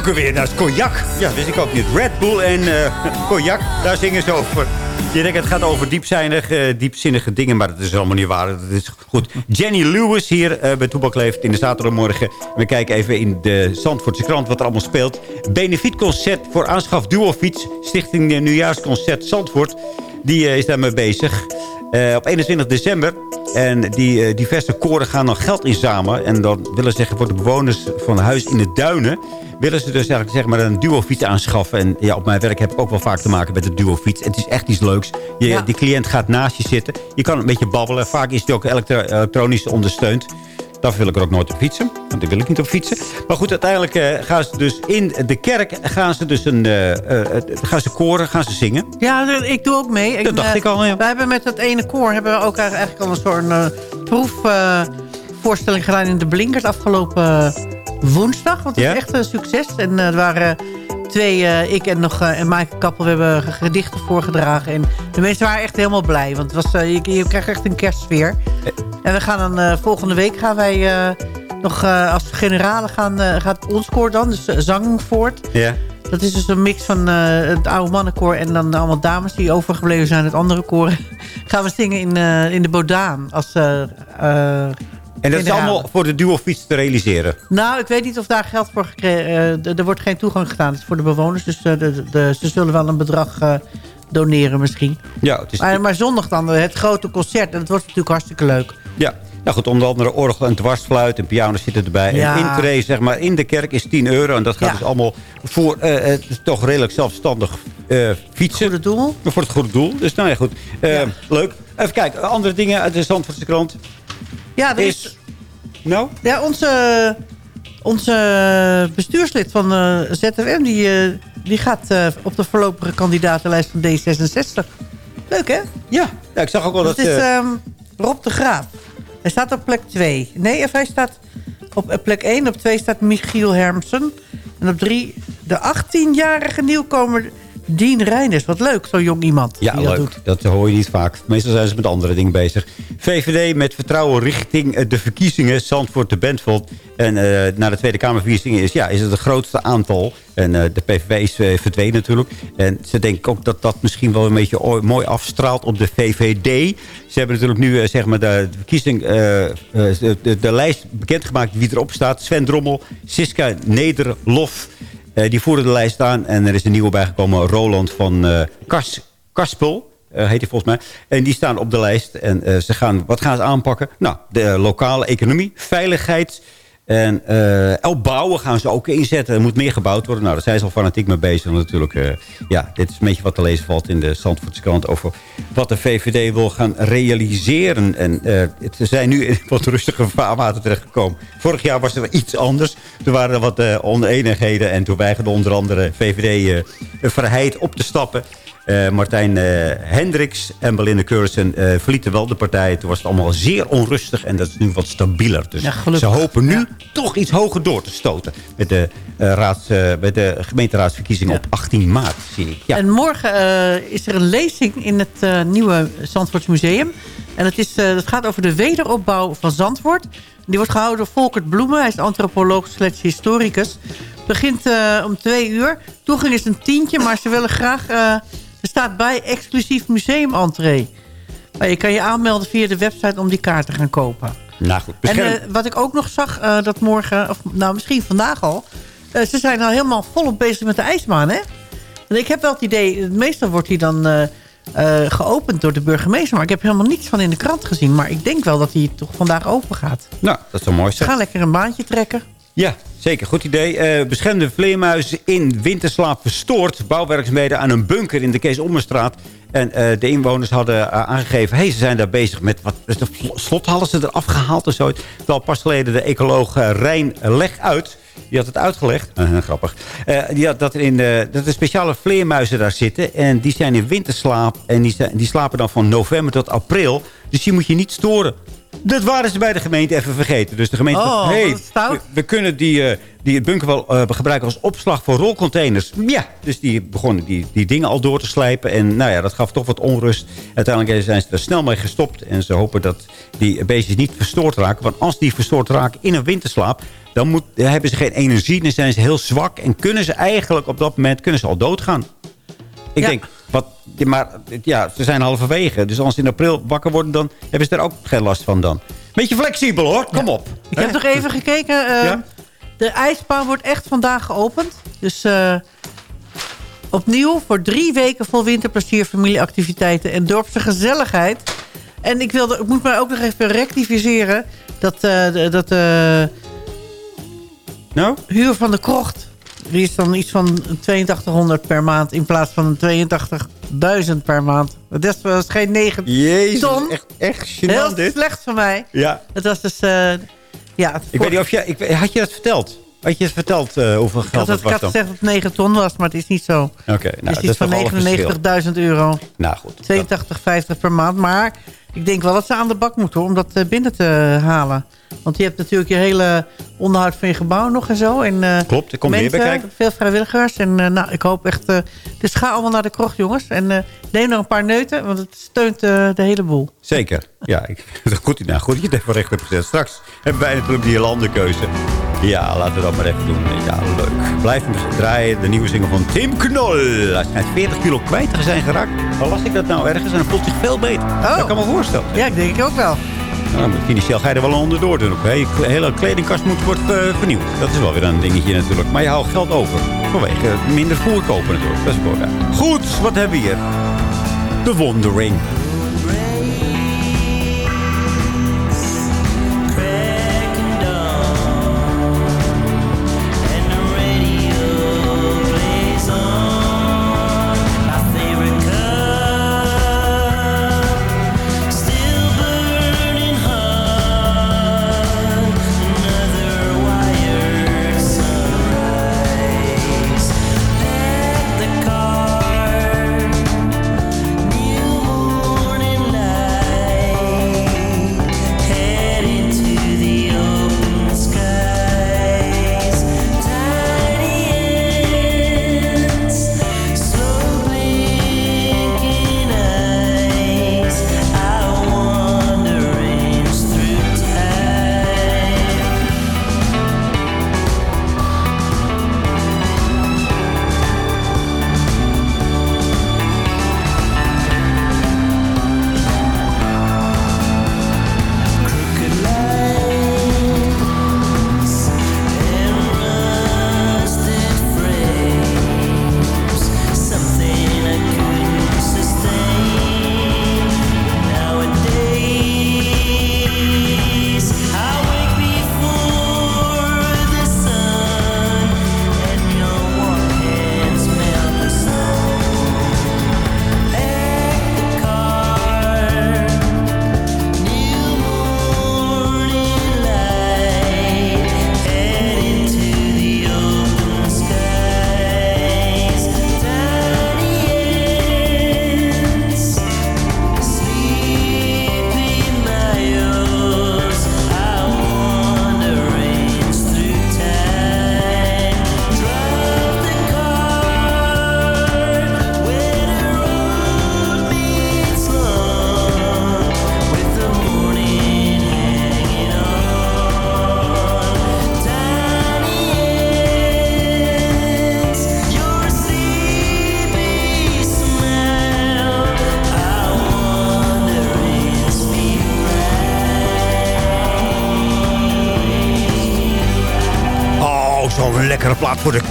Ook alweer? Nou, cognac. Ja, wist ik ook niet. Red Bull en eh cognac, daar zingen ze over. Je denkt, het gaat over diepzinnige, diepzinnige dingen, maar dat is allemaal niet waar. Dat is goed. Jenny Lewis hier eh, bij Toebak Leeft in de zaterdagmorgen. We kijken even in de Zandvoortse krant wat er allemaal speelt. Benefietconcert voor aanschaf duofiets. Stichting eh, Nieuwjaarsconcert Zandvoort. Die eh, is daarmee bezig. Eh, op 21 december. En die eh, diverse koren gaan dan geld inzamelen. En dan willen ze zeggen voor de bewoners van huis in de duinen... willen ze dus eigenlijk zeg maar een duofiets aanschaffen. En ja, op mijn werk heb ik ook wel vaak te maken met de duofiets. Het is echt iets leuks. Je, Die cliënt gaat naast je zitten. Je kan een beetje babbelen. Vaak is die ook elektro- elektronisch ondersteund. Daar wil ik er ook nooit op fietsen. Want daar wil ik niet op fietsen. Maar goed, uiteindelijk eh, gaan ze dus in de kerk... gaan ze dus een... eh, eh, gaan ze koren, gaan ze zingen. Ja, ik doe ook mee. Dat dacht ik al, ja. Wij hebben met dat ene koor hebben we ook eigenlijk al een soort proefvoorstelling gedaan in de Blinkers afgelopen woensdag. Want het Ja? is echt een succes. En er waren twee, eh, ik en nog eh, en Maaike Kappel, we hebben gedichten voorgedragen. En de mensen waren echt helemaal blij. Want het was, eh, je, je krijgt echt een kerstsfeer. En we gaan dan volgende week gaan wij nog als generale gaan, gaat ons koor dan, dus Zangvoort. Ja. Dat is dus een mix van het oude mannenkoor en dan allemaal dames die overgebleven zijn uit andere koren. Gaan we zingen in, in de Bodaan als En dat is allemaal voor de duofiets te realiseren. Nou, ik weet niet of daar geld voor gekregen eh, Er wordt geen toegang gedaan. Het is voor de bewoners. Dus eh, de, de, ze zullen wel een bedrag eh, doneren misschien. Ja, het is... Maar, maar zondag dan het grote concert. En dat wordt natuurlijk hartstikke leuk. Ja. Nou goed, onder andere orgel en dwarsfluit en piano zitten erbij. Ja. En intree, zeg maar, in de kerk is 10 euro. En dat gaat Ja. dus allemaal voor het toch redelijk zelfstandig eh, fietsen. Goede doel. Voor het goede doel. Dus nou ja, goed. Leuk. Even kijken, andere dingen uit de Zandvoortse krant. Ja, er is... Nou? Ja, onze, onze bestuurslid van eh, ZFM... die, eh, die gaat eh, op de voorlopige kandidatenlijst van D66. Leuk, hè? Ja, ja ik zag ook wel dat... Dat is eh, ehm, Rob de Graaf. Hij staat op plek 2. Nee, of hij staat op plek 1. Op 2 staat Michiel Hermsen. En op 3 de 18-jarige nieuwkomer Dien Reinders. Wat leuk, zo'n jong iemand Ja, die dat leuk. doet. Dat hoor je niet vaak. Meestal zijn ze met andere dingen bezig. VVD met vertrouwen richting eh, de verkiezingen. Zandvoort de Bentveld. En eh na de Tweede Kamerverkiezingen is, ja, is het het grootste aantal. En eh, de PVV is verdwenen natuurlijk. En ze denken ook dat dat misschien wel een beetje mooi afstraalt op de VVD. Ze hebben natuurlijk nu zeg maar de, verkiezing, de, de, de lijst bekendgemaakt wie erop staat. Sven Drommel, Siska Nederlof. Eh, die voeren de lijst aan. En er is een nieuwe bijgekomen, Roland van eh Kars, Karspel. eh, heet hij volgens mij. En die staan op de lijst. En ze gaan, wat gaan ze aanpakken? Nou, de lokale economie, veiligheid... En eh el bouwen gaan ze ook inzetten. Er moet meer gebouwd worden. Nou, daar zijn ze al fanatiek mee bezig. Natuurlijk, eh, ja, dit is een beetje wat te lezen valt in de Zandvoortse krant... over wat de VVD wil gaan realiseren. En ze zijn nu in wat rustiger vaarwater terechtgekomen. Vorig jaar was er iets anders. Er waren wat oneenigheden. En toen weigerde onder andere VVD Vrijheid op te stappen. Eh, Martijn eh, Hendricks en Belinda Keursen eh, verlieten wel de partij. Toen was het allemaal zeer onrustig en dat is nu wat stabieler. Dus Ja, ze hopen nu toch iets hoger door te stoten met de, raads, met de gemeenteraadsverkiezingen op 18 maart, zie ik. Ja. En morgen is er een lezing in het nieuwe Zandvoorts Museum. En het, is, het gaat over de wederopbouw van Zandvoort. Die wordt gehouden door Volkert Bloemen. Hij is antropoloog slash historicus. Het begint om twee uur. Toegang is een tientje, maar ze willen graag... er staat bij exclusief museumentree. Maar je kan je aanmelden via de website om die kaart te gaan kopen. Nou goed, En eh, wat ik ook nog zag, eh, dat morgen, of nou misschien vandaag al... eh, ze zijn al helemaal volop bezig met de ijsbaan, hè? En ik heb wel het idee, meestal wordt die dan geopend door de burgemeester. Maar ik heb helemaal niets van in de krant gezien. Maar ik denk wel dat hij toch vandaag open gaat. nou, dat zou mooi Ze zijn. gaan lekker een baantje trekken. Ja, zeker. Goed idee. Eh beschermde vleermuizen in winterslaap verstoord. Bouwwerkzaamheden aan een bunker in de Kees Ommerstraat. En eh, de inwoners hadden eh, aangegeven... hey, ze zijn daar bezig met... wat de sl- slot hadden ze eraf gehaald of zo. Terwijl pas geleden de ecoloog Rijn Leg uit... Die had het uitgelegd. Grappig. Had dat, er in, eh, dat er speciale vleermuizen daar zitten. En die zijn in winterslaap. En die, die slapen dan van november tot april. Dus die moet je niet storen. Dat waren ze bij de gemeente even vergeten. Dus de gemeente Oh, dacht, hey, we, we kunnen die, eh, die bunker wel eh, gebruiken als opslag voor rolcontainers. Ja, dus die begonnen die, die dingen al door te slijpen. En nou ja, dat gaf toch wat onrust. Uiteindelijk zijn ze er snel mee gestopt. En ze hopen dat die beestjes niet verstoord raken. Want als die verstoord raken in een winterslaap... dan, moet, dan hebben ze geen energie, dan zijn ze heel zwak... en kunnen ze eigenlijk op dat moment kunnen ze al doodgaan. Ik Ja. denk, wat, maar ja, ze zijn halverwege. Dus als ze in april wakker worden, dan hebben ze er ook geen last van dan. Beetje flexibel hoor, kom op. Ik heb nog even gekeken. eh, Ja? De ijsbaan wordt echt vandaag geopend. Dus eh, opnieuw voor drie weken vol winterplezier, familieactiviteiten en dorpse gezelligheid. En ik, wilde, ik moet mij ook nog even rectificeren dat, de- dat nou? huur van de krocht... die is dan iets van 8200 per maand in plaats van 82.000 per maand. Dat is geen 9 Jezus, ton. echt, echt gênant Heel dit. slecht van mij. Ja. Het was dus... eh, Ja, Ik weet niet of je... Ik, had je dat verteld? Had je het verteld eh, hoeveel geld dat het, ik was had gezegd dat het 9 ton was, maar het is niet zo. Oké, nou, het is iets van toch al een verschil. 99.000 euro. Nou goed. 82,50 per maand. Maar ik denk wel dat ze aan de bak moeten hoor, om dat eh, binnen te halen. Want je hebt natuurlijk je hele onderhoud van je gebouw nog en zo. En, eh, Klopt, ik kom weer mensen, bekijken. Veel vrijwilligers. En eh, nou, ik hoop echt... dus ga allemaal naar de krocht, jongens. En eh, neem nog een paar neuten, want het steunt de hele boel. Zeker. Ja, ik, goed, nou, goed dat je het even recht hebt gezet. Straks hebben wij natuurlijk die landenkeuze. Ja, laten we dat maar even doen. Ja, leuk. Blijf draaien. De nieuwe single van Tim Knol. Hij schijnt 40 kilo kwijt te zijn geraakt. Waar las ik dat nou ergens? En hij voelt zich veel beter. Dat kan me voorstellen. Ja, ik denk ik ook wel. Nou, financieel ga je er wel onderdoor doen. Hè. Je hele kledingkast moet worden eh, vernieuwd. Dat is wel weer een dingetje natuurlijk. Maar je houdt geld over. Vanwege minder voer kopen natuurlijk. Dat is. Goed, wat hebben we hier? The Wondering.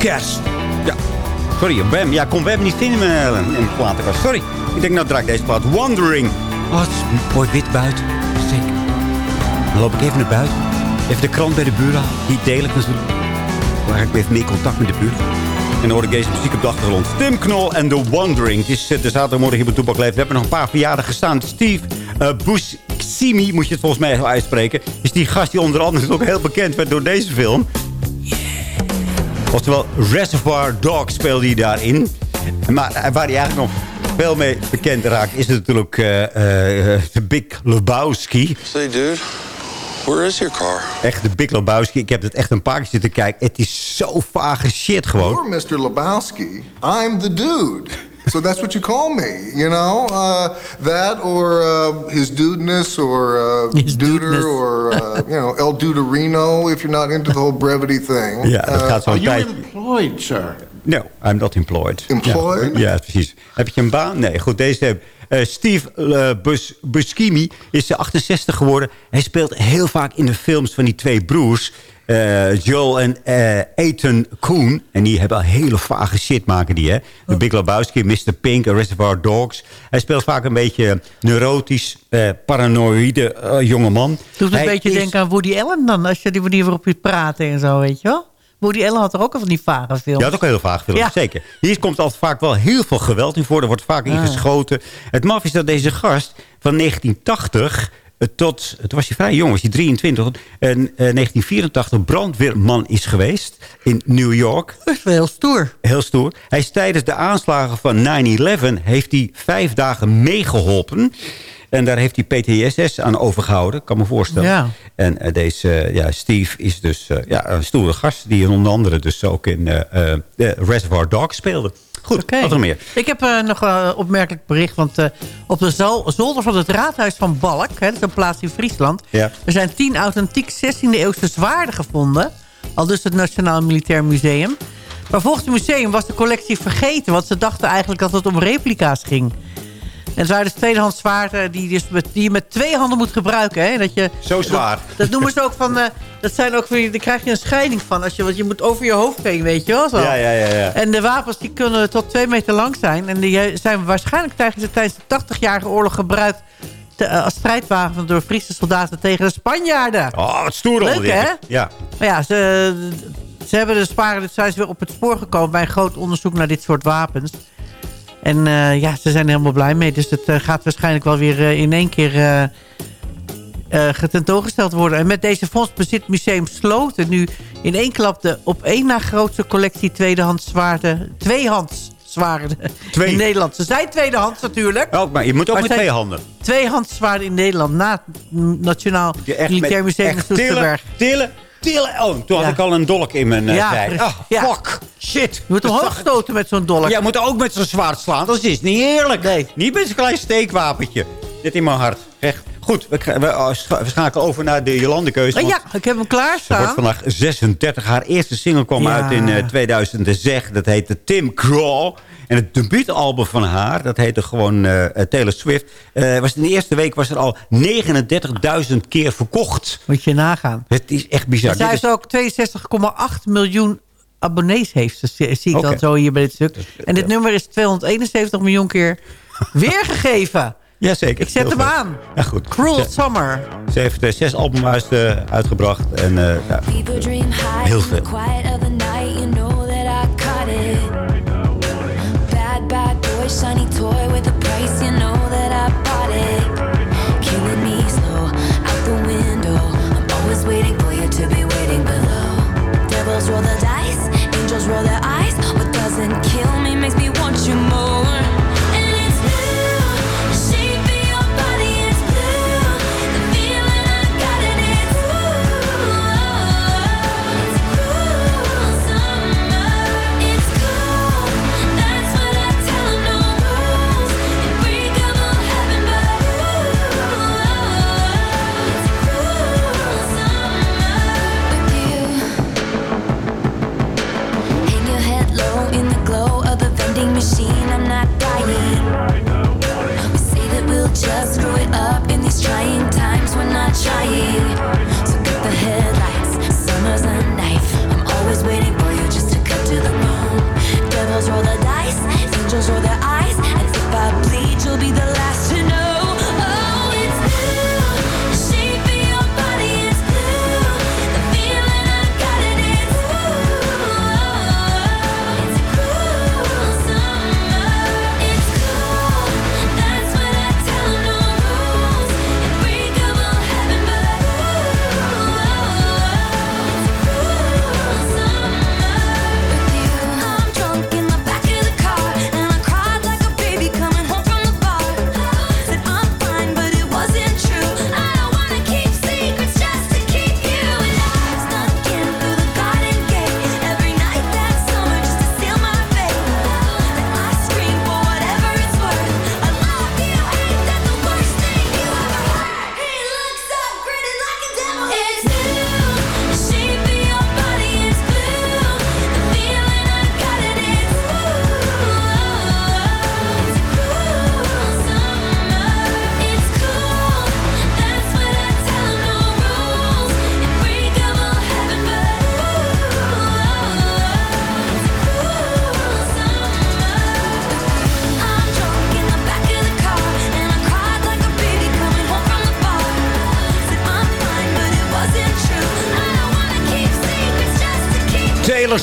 Kerst. Ja. Sorry, Wem. Ja, kon Wem niet vinden in mijn, in mijn platenkast. Sorry. Ik denk, nou draai ik deze plaat. Wandering. Oh, het is mooi wit buiten. Zeker. Dan loop ik even naar buiten. Even de krant bij de buren halen. Die deel ik natuurlijk. Dan ik even mee in contact met de buurt. En dan hoor ik deze muziek op de achtergrond. Tim Knol en The Wandering. Het is eh, de zaterdagmorgen hier bij Toepak. We hebben nog een paar verjaardagen gestaan. Steve uh, Buscemi, moet je het volgens mij uitspreken. Is die gast die onder andere ook heel bekend werd door deze film. Oftewel, Reservoir Dogs speelde hij daarin. Maar eh, waar hij eigenlijk nog veel mee bekend raakt... is het natuurlijk eh, eh, de Big Lebowski. Say, dude, where is your car? Echt de Big Lebowski. Ik heb het echt een paar keer zitten kijken. Het is zo vage shit gewoon. You're Mr. Lebowski. I'm the dude. So that's what you call me, you know? Uh, that or uh, his dudeness or uh, duder or, uh, you know, El Duderino if you're not into the whole brevity thing. Ja, dat gaat zo'n are you employed, sir? No, I'm not employed. Employed? Ja, ja, precies. Heb je een baan? Nee, goed. Deze eh, Steve Bus, Buscemi is eh, 68 geworden. Hij speelt heel vaak in de films van die twee broers. Eh, Joel en eh Ethan Koen. En die hebben al hele vage shit maken die, hè. De Big Lebowski, Mr. Pink, Reservoir Dogs. Hij speelt vaak een beetje neurotisch, eh, paranoïde jongeman. Doet een Hij beetje is- denken aan Woody Allen dan. Als je die manier waarop je praten en zo, weet je wel. Woody Allen had er ook al van die vage films. Ja, dat ook heel vaak films, Ja. zeker. Hier komt altijd vaak wel heel veel geweld in voor. Er wordt vaak Ah. ingeschoten. Het maf is dat deze gast van 1980... eh, tot, toen was hij vrij jong, was hij 23. En eh, 1984 brandweerman is geweest in New York. Dat is wel heel stoer. Heel stoer. Hij is tijdens de aanslagen van 9-11 heeft hij vijf dagen meegeholpen. En daar heeft hij PTSS aan overgehouden, kan me voorstellen. Ja. En eh, deze eh, ja, Steve is dus eh, ja, een stoere gast... die onder andere dus ook in eh, eh, Reservoir Dogs speelde. Goed, wat er meer? Ik heb eh, nog een opmerkelijk bericht. Want eh, op de zol- zolder van het raadhuis van Balk... Hè, dat is een plaats in Friesland... Ja. er zijn tien authentiek 16e-eeuwse zwaarden gevonden. Al dus het Nationaal Militair Museum. Maar volgens het museum was de collectie vergeten... want ze dachten eigenlijk dat het om replica's ging. En waren dus tweedehands zwaarden die, dus met, die je met twee handen moet gebruiken. Hè? Dat je, Zo zwaar. Dat, dat noemen ze ook van... eh, dat zijn ook weer, daar krijg je een scheiding van. Als je, want je moet over je hoofd heen, weet je wel. Zo. Ja, ja, ja, ja. En de wapens die kunnen tot twee meter lang zijn. En die eh, zijn waarschijnlijk tijdens de, tijdens de 80-jarige oorlog gebruikt... te- eh, als strijdwagen door Friese soldaten tegen de Spanjaarden. Oh, wat stoer Leuk, hè? Ja. Maar ja, ze, ze hebben de sparen, dus zijn ze weer op het spoor gekomen... bij een groot onderzoek naar dit soort wapens. En eh, ja, ze zijn er helemaal blij mee. Dus het eh, gaat waarschijnlijk wel weer eh, in één keer getentoongesteld worden. En met deze fonds bezit Museum Sloten nu in één klap... de op één na grootste collectie tweedehands zwaarden... tweehands zwaarden Twee. in Nederland. Ze zijn tweedehands natuurlijk. Ook, maar je moet ook Maar met twee handen. Tweehands zwaarden in Nederland na het Nationaal Militair Museum in tillen, Soesterberg. tillen, tillen. Oh, toen had Ja. ik al een dolk in mijn uh, Ja, zij. Ah, Ja. fuck. Shit. Je moet omhoog stoten met zo'n dolk. Jij moet ook met zo'n zwaard slaan. Dat is niet eerlijk. Nee. Niet met zo'n klein steekwapentje. Dit in mijn hart. Echt. Goed, we, we, we schakelen over naar de Jolandekeuze. Oh, ja, ik heb hem Ze wordt klaarstaan. vandaag 36. Haar eerste single kwam Ja. uit in eh, 2006. Dat heette Tim Crawl. En het debuutalbum van haar, dat heette gewoon eh, eh, Taylor Swift. eh, was in de eerste week was er al 39.000 keer verkocht. Moet je nagaan. Het is echt bizar. Zij is ook 62,8 miljoen abonnees heeft. Dat zie ik Oké. dan zo hier bij dit stuk. En dit nummer is 271 miljoen keer weergegeven. Jazeker. Ik zet hem aan. Ja, goed. Cruel Ze, Summer. ze heeft zes albums uitgebracht. En eh, ja, Heel in shiny toy with just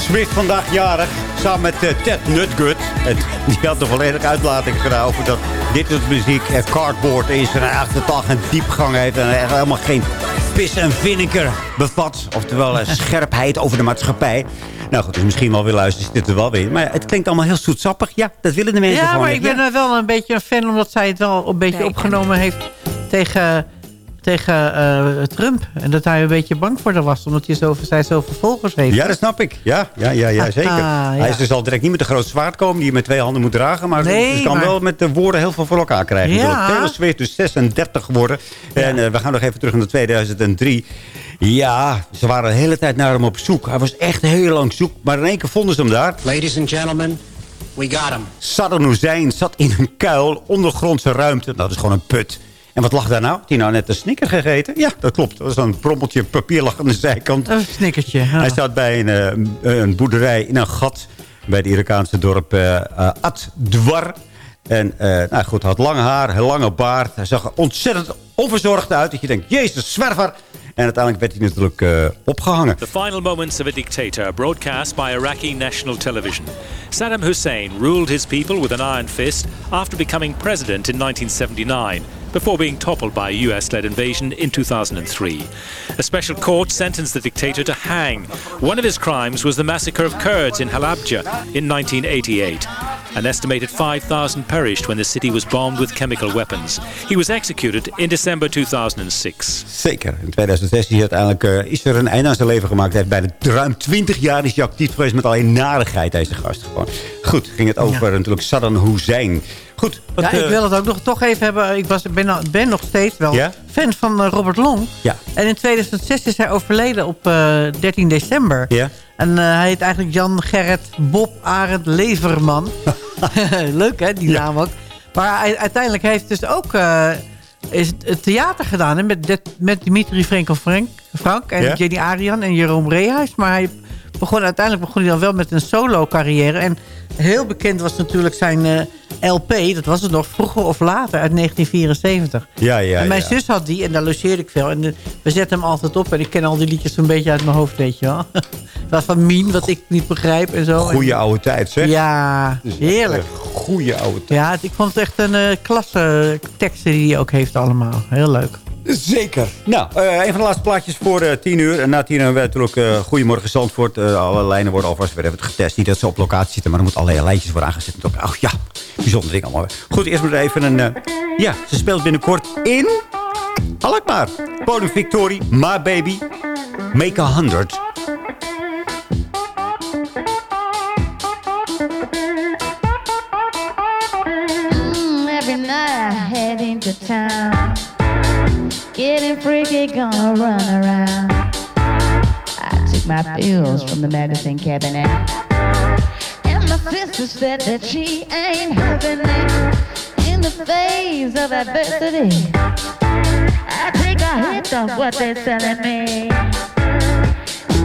Swift vandaag jarig. Samen met eh, Ted Nutgut. En die had nog volledig uitlating gedaan over dat dit soort muziek eh, cardboard is. En eigenlijk totaal geen diepgang heeft. En echt helemaal geen pis en vinegar bevat. Oftewel eh, scherpheid over de maatschappij. Nou goed, dus misschien wel weer luisteren, is dit er wel weer. Maar ja, het klinkt allemaal heel zoetsappig. Ja, dat willen de mensen Ja, gewoon. maar ik niet. ben er wel een beetje een fan... omdat zij het wel een beetje opgenomen heeft tegen, tegen eh, Trump. En dat hij een beetje bang voor haar was. Omdat hij zoveel, zij zoveel volgers heeft. Ja, dat snap ik. Ja, ja, ja, ja zeker. Ah, ja. Hij is dus al direct niet met een groot zwaard komen... die je met twee handen moet dragen. Maar Nee, ze kan maar- wel met de woorden heel veel voor elkaar krijgen. Ja. Taylor Swift dus 36 geworden. En eh, we gaan nog even terug naar 2003. Ja, ze waren de hele tijd naar hem op zoek. Hij was echt heel lang zoek. Maar in één keer vonden ze hem daar. Ladies and gentlemen, we got him. Saddam Hussein zat in een kuil, ondergrondse ruimte. Dat is gewoon een put. En wat lag daar nou? Had hij nou net een snicker gegeten? Ja, dat klopt. Dat was een prommeltje papier lag aan de zijkant. Een snickertje. Hij zat bij een, eh, een boerderij in een gat bij het Irakanse dorp eh eh, Ad-Dwar. En eh, nou goed, hij had lang haar, een lange baard. Hij zag er ontzettend onverzorgd uit. Dat je denkt, jezus, zwerver. En uiteindelijk werd hij natuurlijk eh, opgehangen. The final moments of a dictator broadcast by Iraqi national television. Saddam Hussein ruled his people with an iron fist after becoming president in 1979, before being toppled by a US led invasion in 2003. A special court sentenced the dictator to hang. One of his crimes was the massacre of Kurds in Halabja in 1988. An estimated 5,000 perished when the city was bombed with chemical weapons. He was executed in December 2006. Zeker. In 2016 uiteindelijk, eh, is er een einde aan zijn leven gemaakt. Hij heeft bijna ruim 20 jaar is hij actief geweest met alleen narigheid, deze gast. Gewoon. Goed, ging het over natuurlijk Saddam Hussein. Goed. Wat, ja, ik eh, wil het ook nog toch even hebben. Ik was, ben, ben nog steeds wel fan van eh, Robert Long. Ja. En in 2006 is hij overleden op eh, 13 december. Ja. En eh, hij heet eigenlijk Jan Gerrit Bob Arend Leverman. Leuk hè, die naam ook. Maar hij, uiteindelijk heeft dus ook eh, is het, theater gedaan. Hè, met, met Dimitri Frenkel Frank, Frank en. Jenny Arian en Jeroen Reehuis. Maar hij begon, uiteindelijk begon hij dan wel met een solo carrière. En heel bekend was natuurlijk zijn eh, LP. Dat was het nog vroeger of later uit 1974. Ja, ja, en mijn ja. zus had die en daar logeerde ik veel. En eh, we zetten hem altijd op. En ik ken al die liedjes een beetje uit mijn hoofd, weet je wel. Wat van Mien, wat ik niet begrijp en zo. Goeie oude tijd, zeg. Ja, Dus heerlijk. Goeie oude tijd. Ja, ik vond het echt een eh, klasse teksten die hij ook heeft allemaal. Heel leuk. Zeker. Nou, eh, een van de laatste plaatjes voor eh, tien uur. En na tien uur hebben we natuurlijk uh, Goedemorgen Zandvoort. Eh, alle lijnen worden alvast weer even getest. Niet dat ze op locatie zitten, maar er moeten allerlei lijntjes worden aangezet. Oh ja, bijzonder ding allemaal. Goed, eerst maar even een... eh, ja, ze speelt binnenkort in... Alkmaar. Podium Victory, My Baby, Make a Hundred. Mm, every night I head into town. Freaky, gonna run around. I took my pills from the medicine cabinet. And my sister said that she ain't having it in the face of adversity. I take a hit of what they're telling me.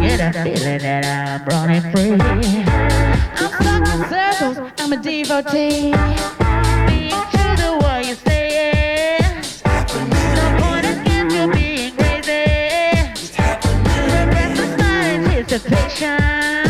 Get a feeling that I'm running free. I'm stuck in circles, I'm a devotee. Being true to what you say time.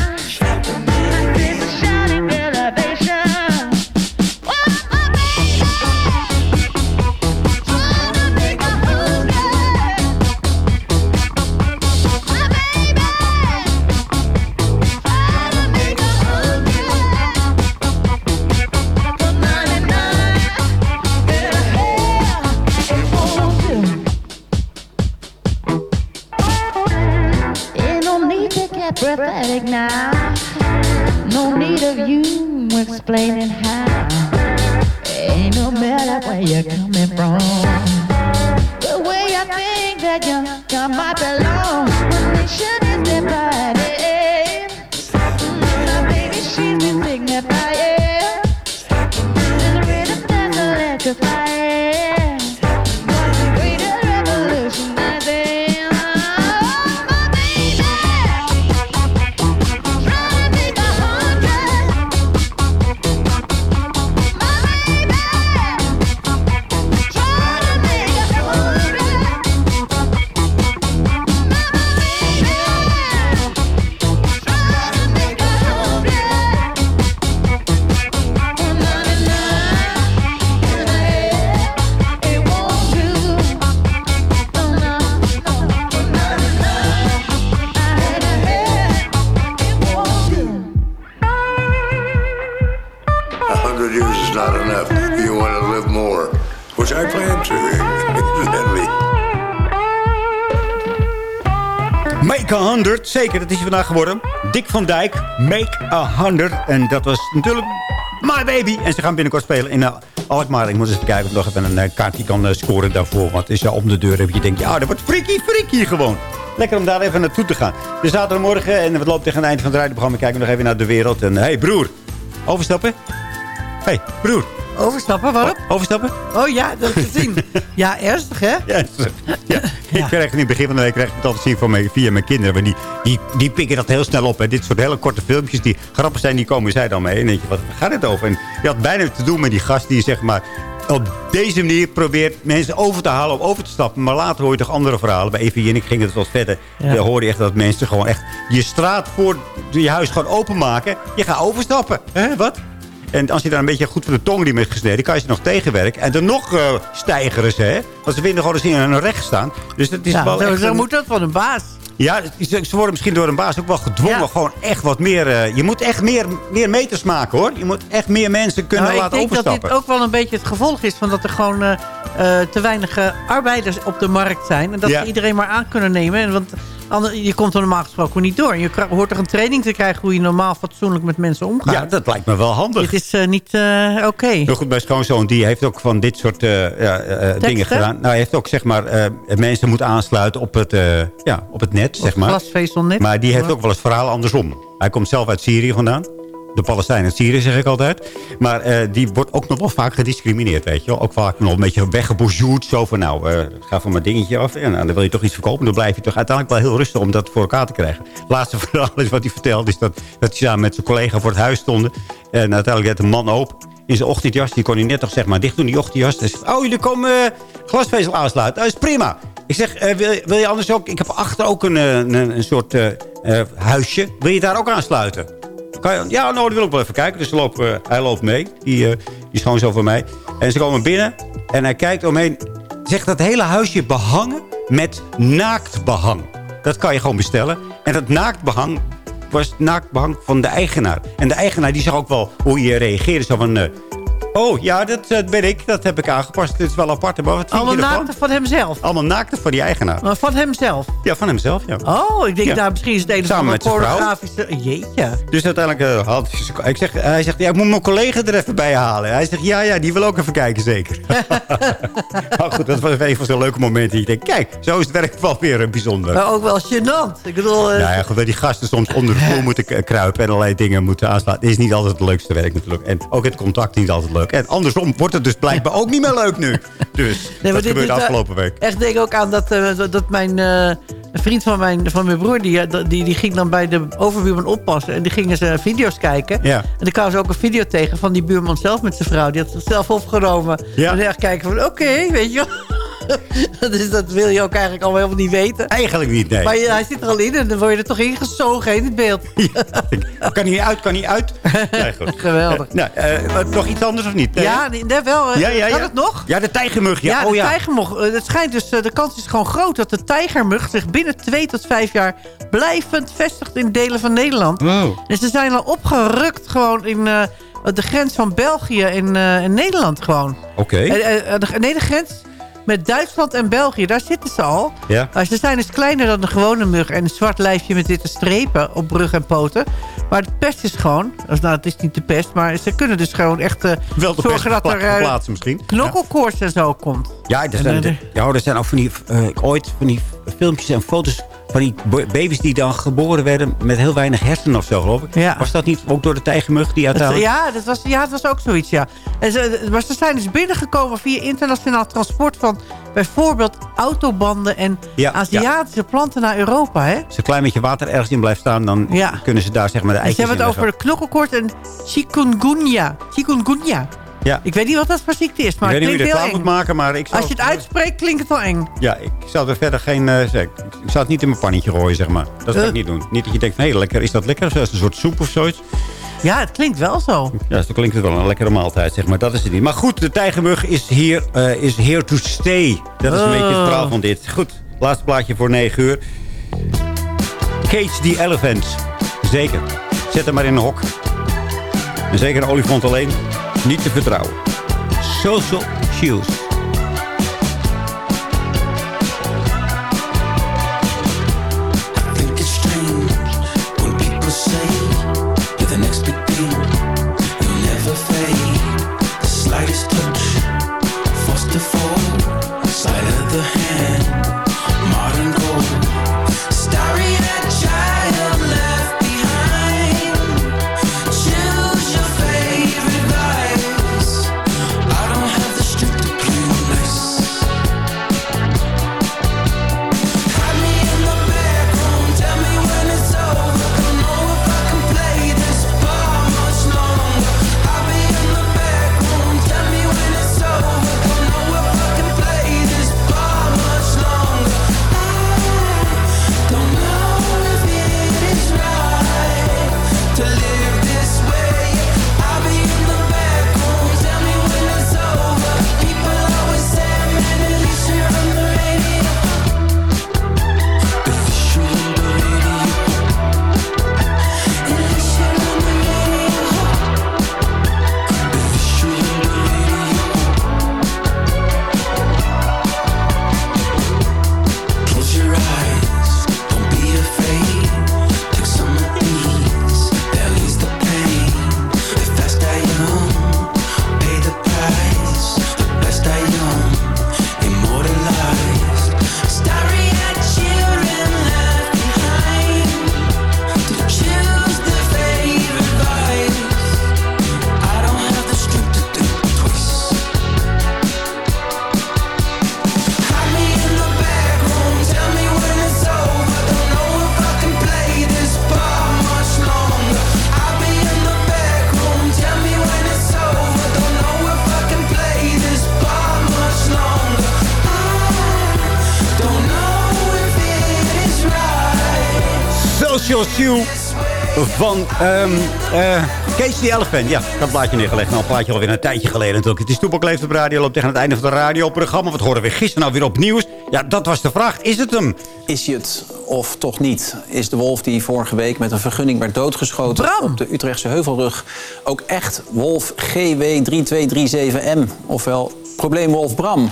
Zeker, dat is hij vandaag geworden. Dick van Dijk, Make a 100. En dat was natuurlijk My Baby. En ze gaan binnenkort spelen in uh, Alkmaar. Ik moet eens kijken of ik nog even een uh, kaartje kan uh, scoren daarvoor. Want is ja om de deur. En je denkt, ja, dat wordt freaky, freaky gewoon. Lekker om daar even naartoe te gaan. Dus zaterdagmorgen en we lopen tegen het eind van het rijdenprogramma. Kijken nog even naar de wereld. En hey broer, overstappen? hey, broer. Overstappen, waarom? Overstappen? Oh ja, dat te zien. ja, ernstig hè? Ja, ernstig. ja. Ik krijg in het begin van de week krijg ik het altijd zien van mijn, via mijn kinderen. Maar die, die, die pikken dat heel snel op. Hè. Dit soort hele korte filmpjes die grappig zijn, die komen zij dan mee. En denk je, wat gaat het over? En je had bijna te doen met die gast die zeg maar op deze manier probeert mensen over te halen om over te stappen. Maar later hoor je toch andere verhalen. Bij Evie en ik ging het wat verder. Ja. Dan hoorde je echt dat mensen gewoon echt je straat voor je huis gewoon openmaken. Je gaat overstappen. Hè, wat? En als je daar een beetje goed van de tong die met gesneden, kan je ze nog tegenwerken. En dan nog uh, stijgeren ze, hè? Want ze vinden gewoon dat ze in een recht staan. Dus dat is Ja, wel zo, echt zo een- moet dat van een baas. Ja, ze worden misschien door een baas ook wel gedwongen. Ja. Gewoon echt wat meer... eh, je moet echt meer, meer meters maken, hoor. Je moet echt meer mensen kunnen Nou, ik laten denk dat overstappen. dit ook wel een beetje het gevolg is van dat er gewoon eh, te weinig arbeiders op de markt zijn. En dat Ja. ze iedereen maar aan kunnen nemen. En want je komt er normaal gesproken niet door. Je hoort toch een training te krijgen hoe je normaal fatsoenlijk met mensen omgaat. Ja, dat lijkt me wel handig. Dit is eh, niet eh, oké. Heel goed, mijn schoonzoon die heeft ook van dit soort eh, dingen gedaan. Nou, hij heeft ook zeg maar mensen moeten aansluiten op het, ja, op het net, zeg maar. Glasvezelnet. Maar die heeft ook wel eens verhalen andersom. Hij komt zelf uit Syrië vandaan. De Palestijnen uit Syrië, zeg ik altijd. Maar eh, die wordt ook nog wel vaak gediscrimineerd, weet je wel. Ook vaak nog een beetje weggeboujourd. Zo van, nou, eh, ga van mijn dingetje af. En nou, dan wil je toch iets verkopen. Dan blijf je toch uiteindelijk wel heel rustig om dat voor elkaar te krijgen. Het laatste verhaal is wat hij vertelt. Is dat, dat hij samen met zijn collega voor het huis stonden. En uiteindelijk werd een man open. In zijn ochtendjas, die kon hij net toch zeg maar dicht doen, die ochtendjas. Hij zegt, oh, jullie komen eh, glasvezel aansluiten. Dat is prima. Ik zeg, wil, wil je anders ook... Ik heb achter ook een, een, een soort huisje. Wil je daar ook aansluiten? Ja, nou, dat wil ik wel even kijken. Dus eh, hij loopt mee. Die, eh die schoonzoon van mij. En ze komen binnen. En hij kijkt omheen. Zegt dat hele huisje behangen met naaktbehang. Dat kan je gewoon bestellen. En dat naaktbehang was naaktbehang van de eigenaar. En de eigenaar die zag ook wel hoe je reageerde. Zo van... eh, oh, ja, dat eh, ben ik. Dat heb ik aangepast. Dit is wel apart. Maar wat vind Allemaal naakte van hemzelf. Allemaal naakte van die eigenaar. Maar van hemzelf. Ja, van hemzelf, ja. Oh, ik denk Ja. daar misschien is het een Samen met pornografische... Jeetje. Dus uiteindelijk uh, had ik zeg, hij zegt, ja, ik moet mijn collega er even bij halen. Hij zegt, ja, ja, die wil ook even kijken, zeker. maar goed, dat was even van zo'n leuke momenten. Je denkt, kijk, zo is het werk wel weer een bijzonder. Maar ook wel gênant. Ik bedoel... eh, Nou ja, goed, dat die gasten soms onder de vloer moeten kruipen... en allerlei dingen moeten aanslaan. Het is niet altijd het leukste werk natuurlijk. En ook het contact niet altijd leuk. En andersom wordt het dus blijkbaar ook niet meer leuk nu. Dus Nee, dat gebeurde eh, afgelopen week. Echt denk ook aan dat, eh, dat- mijn eh, vriend van mijn, van mijn broer... Die, die, die ging dan bij de overbuurman oppassen. En die gingen ze video's kijken. Ja. En dan kwamen ze ook een video tegen van die buurman zelf met zijn vrouw. Die had het zelf opgenomen. Ja. En echt kijken van oké, weet je wel. dus dat wil je ook eigenlijk al helemaal niet weten. Eigenlijk niet, nee. Maar je- hij zit er al in en dan word je er toch ingezogen in het beeld. Kan niet uit, kan niet uit. Nee, goed. Geweldig. Nou, eh, nog iets anders of niet? Nee? Ja, nee, wel. eh, Ja, ja, Kan ja. het nog? Ja, de tijgermug. Ja, Ja, oh de ja. tijgermug. eh, Het schijnt dus, de kans is gewoon groot dat de tijgermug zich binnen twee tot vijf jaar blijvend vestigt in delen van Nederland. Wow. Dus ze zijn al opgerukt gewoon in de grens van België en, en Nederland gewoon. Oké. De, nee, de grens met Duitsland en België, daar zitten ze al. Ja. Uh, ze zijn dus kleiner dan de gewone mug en een zwart lijfje met witte strepen op brug en poten. Maar de pest is gewoon, nou het is niet de pest, maar ze kunnen dus gewoon echt eh, Wel de zorgen dat er eh, plaatsen misschien. knokkelkoorts en zo komt. Ja, er En, zijn, eh, ja, er zijn ook van die, eh, ooit van die filmpjes en foto's van die baby's die dan geboren werden met heel weinig hersenen of zo, geloof ik. Ja. Was dat niet ook door de tijgermug die uiteindelijk... ja, dat was, ja, het was ook zoiets, ja. En ze, maar ze zijn dus binnengekomen via internationaal transport van bijvoorbeeld autobanden en Ja, Aziatische planten naar Europa, hè? Als een klein beetje water ergens in blijft staan, dan kunnen ze daar zeg maar de ze eitjes hebben het in over de knokkelkoort en chikungunya. Chikungunya. Ja. Ik weet niet wat dat voor ziekte is, Ik maar weet het niet hoe je eng. moet maken, maar ik zal... Als je het uitspreekt, klinkt het wel eng. Ja, ik zal er verder geen... eh, ik, ik zal het niet in mijn pannetje gooien, zeg maar. Dat zou ik Eh. niet doen. Niet dat je denkt van, hé, lekker, is dat lekker? Zoals een soort soep of zoiets. Ja, het klinkt wel zo. Ja, zo klinkt het wel een lekkere maaltijd, zeg maar. Dat is het niet. Maar goed, de tijgermug is hier eh, is here to stay. Dat is een Oh. beetje het verhaal van dit. Goed, laatste plaatje voor 9 uur. Cage the Elephant. Zeker. Zet hem maar in een hok. En zeker een olifant alleen. Niet te vertrouwen. Social Shoes. Social Sue van eh Casey the Elephant. Ja, ik had het plaatje neergelegd. Nou, een plaatje alweer een tijdje geleden natuurlijk. Het is Toepak Leeft op radio. Loopt tegen het einde van het radioprogramma. Wat horen we gisteren nou weer op nieuws? Ja, dat was de vraag. Is het hem? Is hij het of toch niet? Is de wolf die vorige week met een vergunning werd doodgeschoten op de Utrechtse Heuvelrug ook echt wolf GW3237M? Ofwel probleemwolf Bram?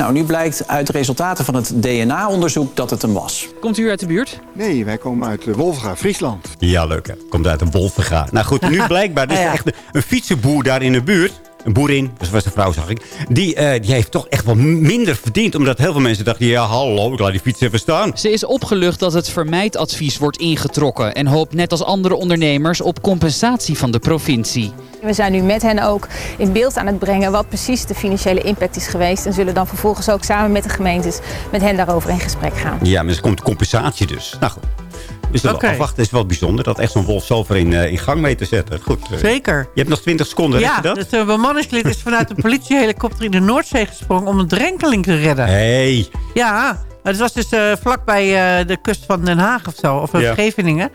Nou, nu blijkt uit de resultaten van het DNA-onderzoek dat het hem was. Komt u uit de buurt? Nee, wij komen uit eh, Wolfga, Friesland. Ja, leuk hè. Komt uit een wolvenga. Nou goed, nu blijkbaar. Er is echt een, een fietsenboer daar in de buurt. Een boerin, dat was een vrouw zag ik. Die, eh, die heeft toch echt wel minder verdiend. Omdat heel veel mensen dachten, ja hallo, ik laat die fiets even staan. Ze is opgelucht dat het vermijdadvies wordt ingetrokken... en hoopt net als andere ondernemers op compensatie van de provincie. We zijn nu met hen ook in beeld aan het brengen wat precies de financiële impact is geweest. En zullen dan vervolgens ook samen met de gemeentes met hen daarover in gesprek gaan. Ja, maar er komt compensatie dus. Nou goed. Dus dat afwachten is wel bijzonder. Dat echt zo'n wolf zover in, eh, in gang mee te zetten. Goed. eh, Zeker. Je hebt nog 20 seconden, Ja, weet je dat? het uh, bemanningslid is vanuit een politiehelikopter in de Noordzee gesprongen om een drenkeling te redden. Hey. Ja, het was dus eh, vlakbij eh, de kust van Den Haag of zo, of eh, Ja. Scheveningen.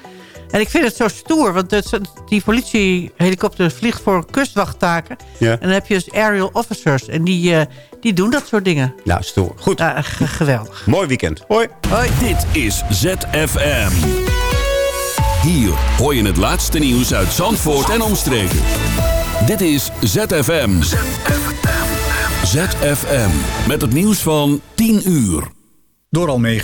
En ik vind het zo stoer, want het, die politiehelikopter vliegt voor kustvachttaken. Ja. En dan heb je dus aerial officers en die, eh, die doen dat soort dingen. Nou, stoer. Goed. geweldig. Mooi weekend. Hoi. Hoi. Dit is ZFM. Hier hoor je het laatste nieuws uit Zandvoort en omstreken. Dit is ZFM. ZFM. Met het nieuws van 10 uur. Door Almega